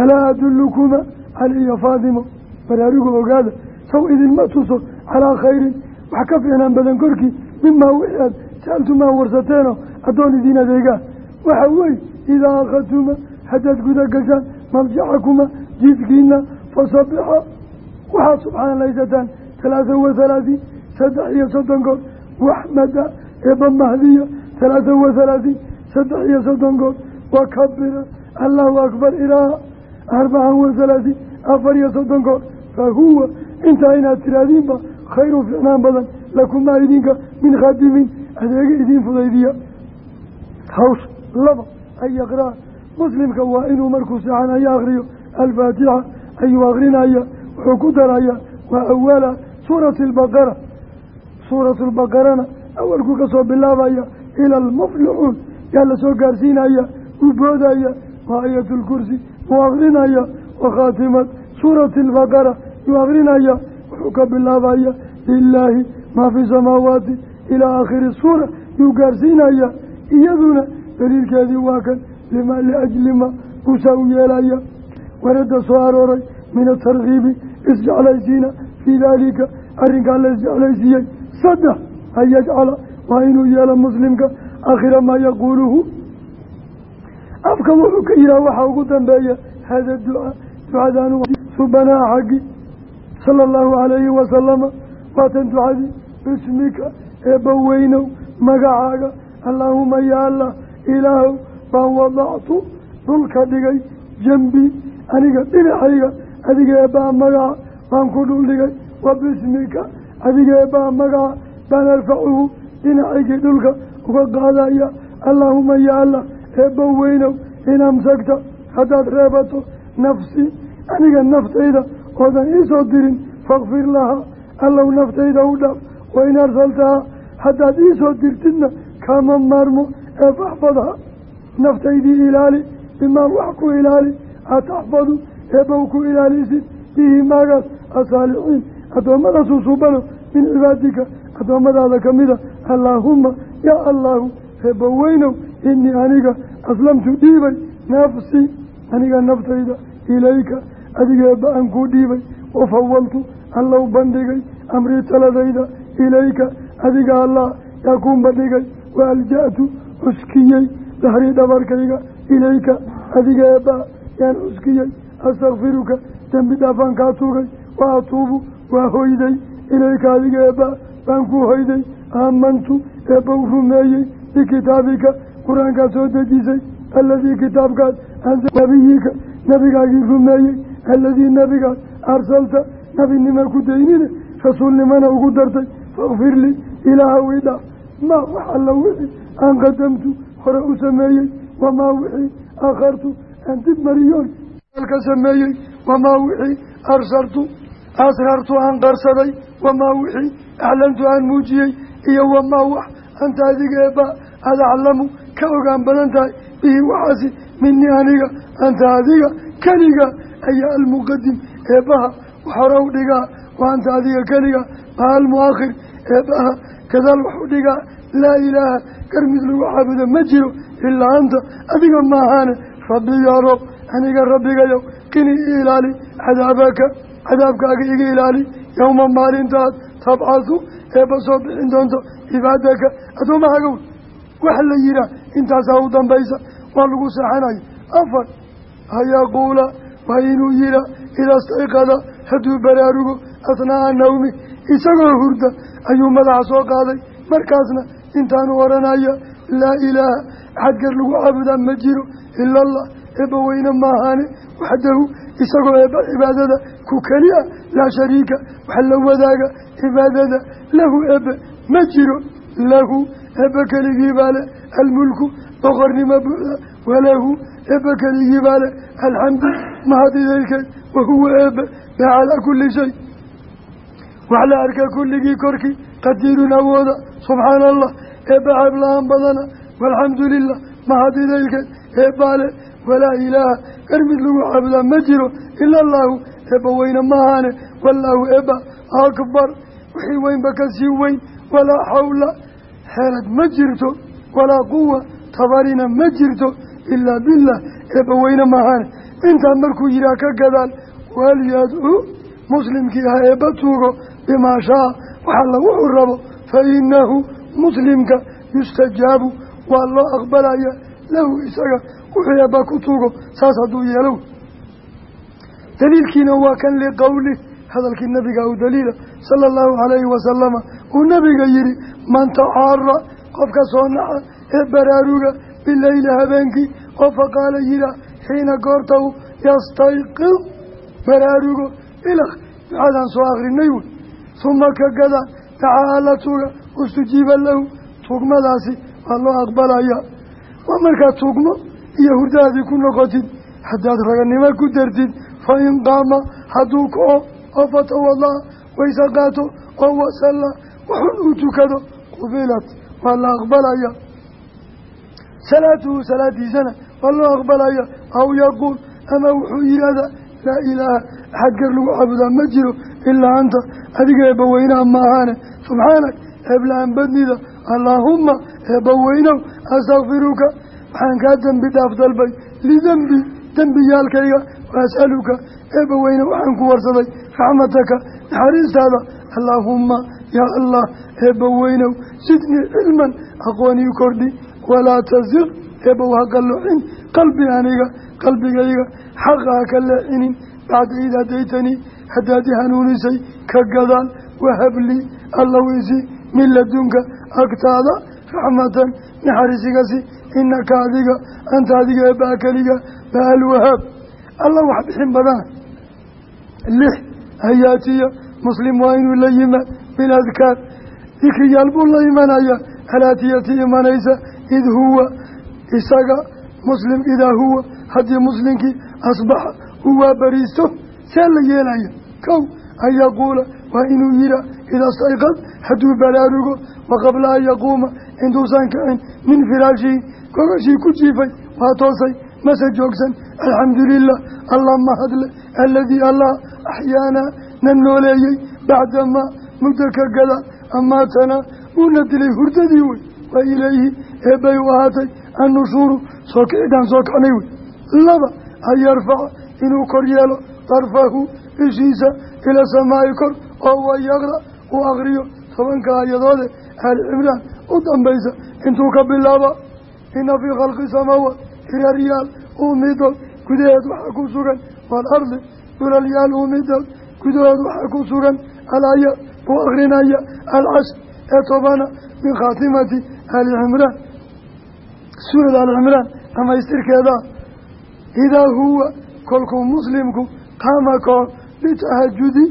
alaa adulukuma cali iyo faadimo baraarigu ogaada saw idinma tuso calaa khayrin. Wax ka fiicnaan badan korkii mimaa wixii aad saaltumaa warsateeno addoon idiin adeegaa. Waxa weeye idaa akhadtuma haddaad guda gashaan maljaxakuma jiifkiina fasabixa waxaad subxaanlaysataan halaatha wa halaatiin saddex iyo soddon goor waxmada eeba mahdiya halaatha wa halaatiin saddex iyo soddon goor wakabira allahu akbar ilaa arbacan wa halaatiin afar iyo soddon goor fa huwa intaa inaad tiraadiinba khayru ficnaan badan lakumaa idinka min khaadimin adeega idiin fudaydiya hawsha laba an yaqra' muslimka waa inuu markuu seexanayo akriyo alfaatixa ayuu akrinaya wuxuu ku daraya waa awala suurati albaqara suuratu lbaqarana awalkuu ka soo bilaabaya ila almuflixuun yaa la soo gaarsiinaya u boodaya waa aayatu lkursi uu akrinaya wa khaatimad suurati albaqara yuu akrinaya wuxuu ka bilaabaya lilaahi maa fi samaawaati ilaa aakhiri suura. Yuu gaarsiinaya iyaduna daliilkeedii waa kan lima liajlima uusaa u yeelaya. Warada soo arooray min atarkiibi isjeclaysiina fii daalika arrinkaa la isjeclaysiiyey saddex an yajcala waa inuu yeelo muslimka. Aakhira maa yaquuluhu. Afka wuxuu ka yihaha waxaa ugu dambeeya hada ducaa ducadaanu subanaha xaggi sala allahu calayhi wasalama waatan ducadii bismika eebba weynow magacaaga. Allaahuma allah ilaahow baan wadactu dhulka dhigay jambi aniga dhinacayga adiga eebbaa magaca baan ku dhul dhigay wa bismika adiga eebbaa magaca baan arfacuhu dhinacaygii dhulka uga qaadaya allaahuma yaa allah eebba weynow in amsagta haddaad reebato nafsi aniga naftayda oodan iisoo dirin fakfir lahaa allow naftayda u dhaaf wa in arsaltahaa haddaad iisoo dirtidna kama maarmo ee faxfadha naftaydii ilaali bimaa wax ku ilaali ataxfadu eebbow ku ilaalisid bihi maagaas asaalixiin addoommada susuubano min cibaadika addoommadaada ka mida allaahumma yaa allaahu eebba weynow inii aniga aslamtu dhiibay nafsii aniga naftayda ilayka adiga eebba aan kuu dhiibay wafawaltu allow bandhigay amrii taladayda ilayka adiga allah yaa kuun bandhigay wa alja'tu cuskiyey dahrii dhabarkayga ilayka adiga eebba yaan cuskiyey astakfiruka dembi dhaafaan kaa tugay wa atuubu waa hoyday ilayka adiga eebba baan ku hoyday aamantu eebbow rumeeyey bikitaabika qur'aankaad soo dejisay aladii kitaabkaad nabiyika nabigaagii rumeeyey aladii nabigaad arsalta nabinima ku daynine rasuulnimana ugu dartay fakfir lii ilaaha ii dhaaf. Maa wax alla wixii aan qadamtu hore u sameeyey wamaa wixii akhartu aan dib mariyoon ka sameeyey wamaa wixii arsartu asrartu aan qarsaday wamaa wixii aclantu aan muujiyey iyo wamaa wax anta adiga eebba aada aclamu ka ogaan badan tahay. Bihi waxaasi minii aniga anta adiga keliga ayaa almuqadim eebbaha wax hore u dhigaa wa anta adiga keliga maa almuaakhir eebbaha gadaal wax u dhigaa laa ilaaha gar mid lagu caabudo ma jiro ilaa anta adiga maahaane rabbi yaa roob aniga rabbigayow kini i ilaali cadaabaka cadaabkaaga iga ilaali yowma maalintaad tabcadu eebba soo bixin doonto cibaadaka addoommahaaga wey waxa la yihaah intaasaa u dambaysa waa lagu seexanayo afar hayaquula waa inuu yihaa idaa stayqada hadduu baraarugo asnaa'a nawmi isagoo hurda ayuu madaxa soo qaaday markaasna intaanu oranaya laa ilaaha axad gar lagu caabudaa ma jiro ila allah eebba weyne maahaane waxdahu isagoo eebba cibaadada ku keli a laa shariika wax la wadaaga cibaadada lahu eebbe ma jiro lahu eebbe keligii baa le almulku boqornimo buuxda walahu eebbe keligii baa le alxamdu mahadidaylkeed wahuwa eebbe maa calaa kulli shay. Wax la arka kulligii korkii qadiirun awooda subxaana allah eebba ceebla-aan badana walxamdu lilah mahadidaylkeed eebbaale walaa ilaaha gar lagu caabudaa ma jiro ila allaahu eebba weyne maahaane wallaahu eebba akbar. Wixii weynba ka sii weyn. Walaa xawla xeelad ma jirto. Walaa quwa tabarina ma jirto. Ilaa billah. Eebba weyne maahaane intaa markuu yidhaah ka gadaal walyadcu muslimkii ha eebba tuugo bimaa shaa. Waxalla wuxuu rabo fa inahu muslimka yustajaabu. Waa loo aqbalaya lahu isaga. Wuxuu eebba ku tuugo saas hadduu yeelow daliilkiina waa kan liqowli hadalkii nabiga u daliila sala allahu calayhi wasalama uu nabiga yihi man tacaara qofka soo naca ee baraaruga bileyli habeenkii oo faqaala yihaa xiina goorta u yastayqid baraarugo ilak ducadaan soo akrinay wey. Huma ka gada dacaa alla tuuga ustujiiba lahu tuugmadaasi waa loo aqbalaya. Waa markaad tuugmo iyo hurdaadii ku noqotid haddaad raganimo ku dartid fa in qaama hadduu kaco oo fatawada wayse qaato oo wasalla waxun uu tukado qubilat waa la aqbalaya salaatuhu salaadiisana waa loo aqbalaya aw yaquul ama wuxuu yidhahdaa laa ilaaha axad gar lagu caabudaa ma jiro ilaa anta adiga eebbaweynaha ma ahaane subxaanak eebla-aan badnida allaahumma eebbaweynow astakfiruka waxaan kaa dembi dhaaf dalbay lidembi dembiyaalkayga waasaluka eebbaweyne waxaan ku warsaday raxmataka naxariistaada allaahumma yaa allah eebbaweynow sidnii cilman aqoonii kordhi walaa tasiq eebbow ha qalloocin qalbi aniga qalbigayga xaqa ha ka leexinin bacda id hadaytanii haddaad i hanuunisay ka gadaal wahablii allawisi min ladunka agtaada raxmatan naxariisigasi inaka adiga anta adiga eebbaa keliga baa alwahaab alla wax bixin badana lix hayaatiya muslim waa inuu la yimaad biladkaar dikriyaal buu la imanaya alaatiyati imanaysa id huwa isaga muslim idaa huwa haddii muslimkii asbaxa uu waa bariisto see la yeelaya. Kow an yaquula waa inuu yihaa idaa stayqad hadduu baraarugo wa qabla an yaquuma intuusan kicin min firaashihi gogashii ku jiifay waa toosay mase joogsan alxamdu lilah allah mahadle aladii allah axyaanaa na nooleeyey bacdamaa muddo ka gada amaatana uuna dilay hurdadii wey waa ilayhi eebbay u ahaatay annushuuru soo kicidaan soo kacnay wey laba an yarfaca inuu kor yeelo darfahu ishiisa ila samaa'i kor oo wayaqra uu akriyo tobanka aayadoode aali cimraan u dambaysa intuu ka bilaaba ina fii khalqi samaawaat hiraryaal uumidood gudaheed waxaa ku sugan waalardi dhulalyaal uumidood gudahood waxaa ku sugan alaayaad buu akrinaya alcashr ee tobana min khaatimati aali cimraan suurada aali cimraan dhamaystirkeeda idaa huwa kolkuu muslimku qaama kao litahajudi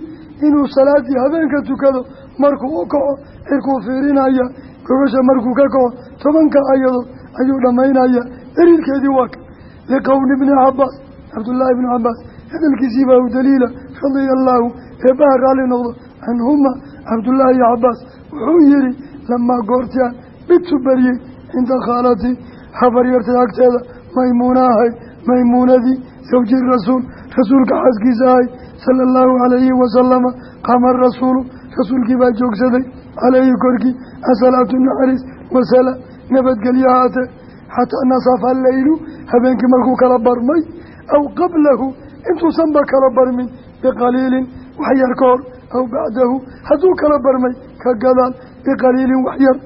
inuu salaadii habeenka tukado markuu u kaco cirkuu fiirinaya gogasha markuu ka kaco tobanka ayadood ayuu dhammaynaya daliilkeedii waa ka liqowli bni cabaas cabdullaahi bni cabaas hadalkiisii baa u daliila radia allaahu eebbaha raalli noqdo canhuma cabdullaahi iyo cabaas wuxuu yihi lamaa goortiaan midtu baryey cinda khaalatii habaryartay agteeda maymuuna ahay maymuunadii sawji rasuul rasuulka xaaskiisa ahay sala allahu calayhi wasalama qaama rasuulu rasuulkii baa joogsaday calayhi korkii asalaatu naxariis wasalaam nabadgelyo xataa nasafa alleylu habeenkii markuu kala barmay aw qablahu intuusanba kala barmin biqaliilin waxyar ka hor aw bacdahu hadduu kala barmay ka gadaal biqaliilin waxyar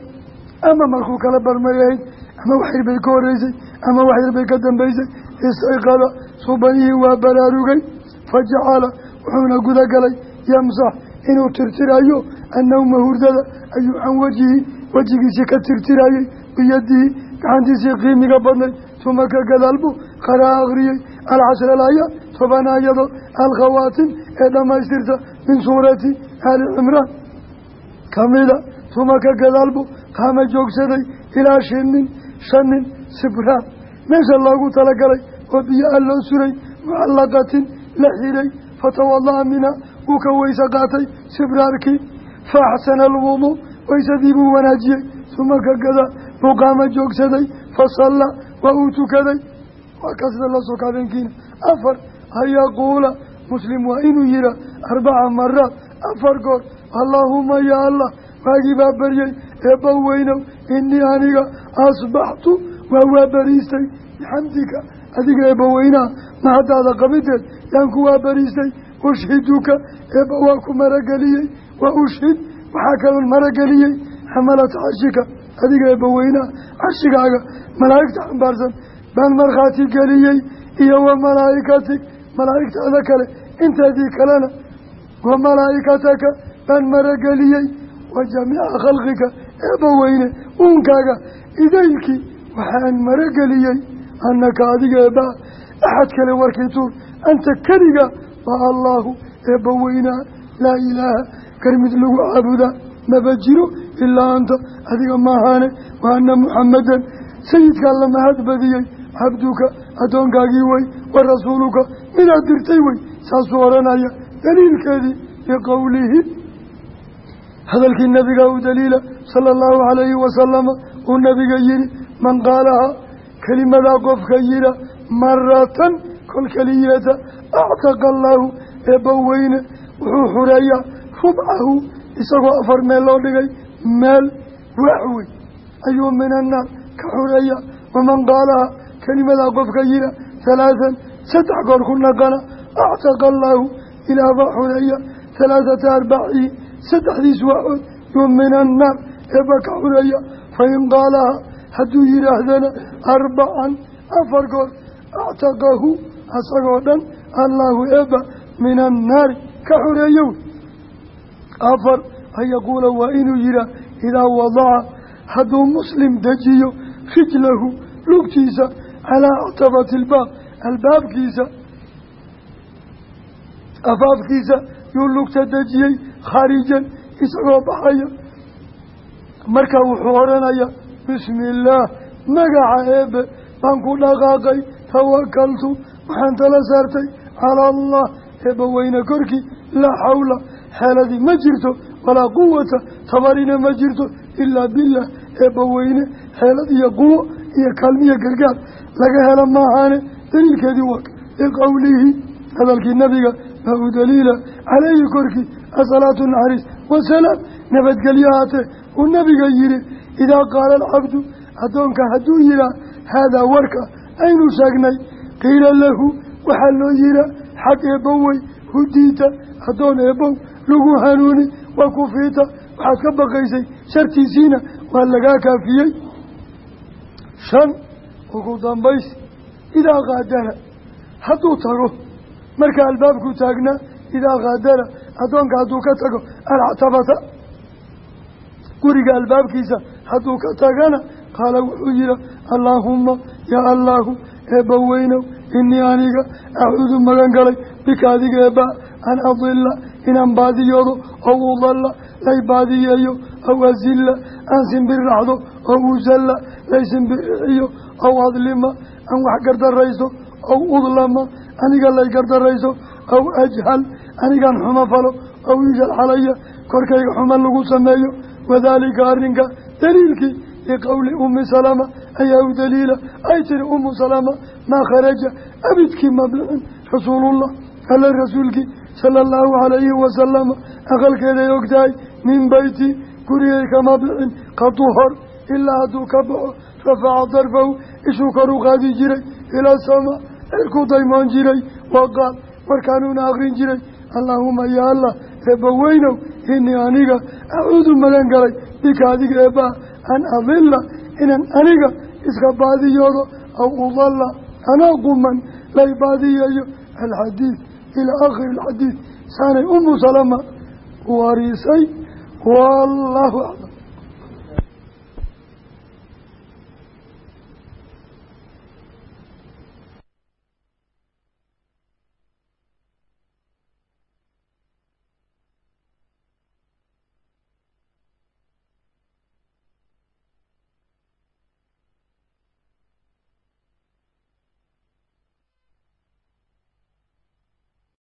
ama markuu kala barmay ahayd ama waxyar bay ka horeysay ama waxyar bay ka dambeysay istayqada subanihii waa baraarugay fajacala wuxuuna gudagalay yamsax inuu tirtirayo annawma hurdada ayuu can wajihi wejigiisii ka tirtirayey biyadihi gacantiisii qiimiga badnayd tuma ka gadaalbu qaraa akhriyey alcashra alaayaat toban aayadood alkhawaatim ee dhammaystirta min suurati aali cimraan kamida tuma ka gadaalbu qaama joogsaday ilaa shinin shan nin sibraan meesha loogu talagalay oo biyo loo suray mucallaqatin la xiray fatawada'a minha wuu ka weyse qaatay sibraarkii fa axsana alwuduu weysadii buu wanaajiyey suma ka gada buu qaama joogsaday fasalla waa uu tukaday. Waa kasida la soka habeenkiina afar an yaquula muslim waa inuu yihaa arbaca maraad afar goor. Allaahuma yaa allah waagii baa baryey eebba weynow inii aniga asbaxtu. Waa waa bariistay. Bixamdika adiga eebba weynaha mahaddaada qabideed yaan ku waa bariistay. Ushhiduka eebba waa ku marageliyey. Wa ushhid waxaa kaloon marageliyey. Xamalata carshika adiga eebba weynaha carshigaaga malaa'igta xambaarsan baan markhaati geliyey iyo wa malaa'ikatig malaa'igtaada kale inteedii kalena wa malaa'ikataka baan marageliyey. Wa jamiica khalqika eebba weyne uunkaaga idaylkii waxaan marageliyey annaka adiga eebbaha axad kale warkii tuur anta keliga waa allaahu eebba weynaa laa ilaaha kar mid lagu caabudaa maba jiro ilaa anta adiga maahaane wa anna muxammadan sayidkaa la mahad badiyey cabduka addoonkaagii wey wa rasuuluka midaad dirtay wey saasuu odhanaya daliilkeedii biqowlihi hadalkii nabiga u daliila sala allahu calayhi wasalama uu nabiga yihi man qaalahaa kelimadaa qofka yira maratan kol keliyata actaqa allaahu eebba weyne wuxuu xureeyaa rubcahu isagoo afar meel loo dhigay meel waxwey ayuu min annaar ka xureeya waman qaalahaa kelimadaa qofka yira halaathan saddex goor ku naqana actaqa allaahu ilaah baa xureeya halaathata arbaacihi saddexdiis waxood yuu min annaar eebba ka xureeya fain qaalahaa hadduu yidhaahdana arbacan afar goor actaqahu asagoo dhan allaahu eebba min annaari ka xoreeyow afar an yaquula waa inuu yihaa idaa wadaca hadduu muslim dejiyo rijlahu lugtiisa calaa actabati ilbaab albaabkiisa afaafkiisa yuu lugta dejiyey khaarijan isagoo baxaya. Markaa wuxuu odhanaya bismi illaah magaca eebe baan ku dhaqaaqay tawakaltu waxaan tala saartay calaa allah eebba weyne korkii laa xawla xeeladii ma jirto walaa quwata tabarina ma jirto ilaa bilah eebba weyne xeelad iyo quwo iyo kaalmiya gargaar laga hela maahaane. Daliilkeedii waa liqowlihi hadalkii nabiga maa u daliila caleyhi korkii asalaatu naxariis wasalaam nabadgelyo haatee uu nabiga yihi idaa qaala alcabdu addoonka hadduu yihaa haadaa warka aynu sheegnay qiila lahu waxaa loo yihaa xag eebbowey hudiita addoon eebbow lagu hanuuni wa kufiita waxaad ka baqaysay shartiisiina waa lagaa kaafiyey. Shan ugu dambays idaa qaadara hadduu tago marka albaabku taagnaa idaa qaadara addoonka hadduu ka tago alctabata. Guriga albaabkiisa hadduu ka tagana qaala wuxuu yihi allaahumma yaa allaahu eebba weynow inii aniga acuudu magan galay bika adiga eebba an adila inaan baadiyoodo oo udalla lay baadiyeeyo aw azilla aan simbirraxdo oo usalla lay simbirxiyo aw adlima aan wax gardarayso aw udlama aniga lay gardarayso aw ajhal anigaan xumo falo aw yujal xalaya korkayga xumo lagu sameeyo. Wadaalika arrinka daliilkii liqowli ummi salama ayaa u daliila ay tiri ummu salama maa kharaja abidkii ma bixin rasuulullah alla rasuulkii sala allahu calayhi wasalama aqalkeeday og tahay min beyti gurigay kama bixin qadu hor ilaa hadduu ka baxo rafaca darfahu ishuu kor u qaadi jiray ilaa samaa cirku daymoon jiray wa qaal warkaanuuna akrin jiray. Allaahuma ya allah eebba weynow inii aniga acuudu magan galay bika adiga eebbaha an adilla inaan aniga iska baadiyoodo aw udalla anaa quman lay baadiyeeyo alxadiid ilaa aakhiri alxadiid saanay umu salama warisay wallaahu aclam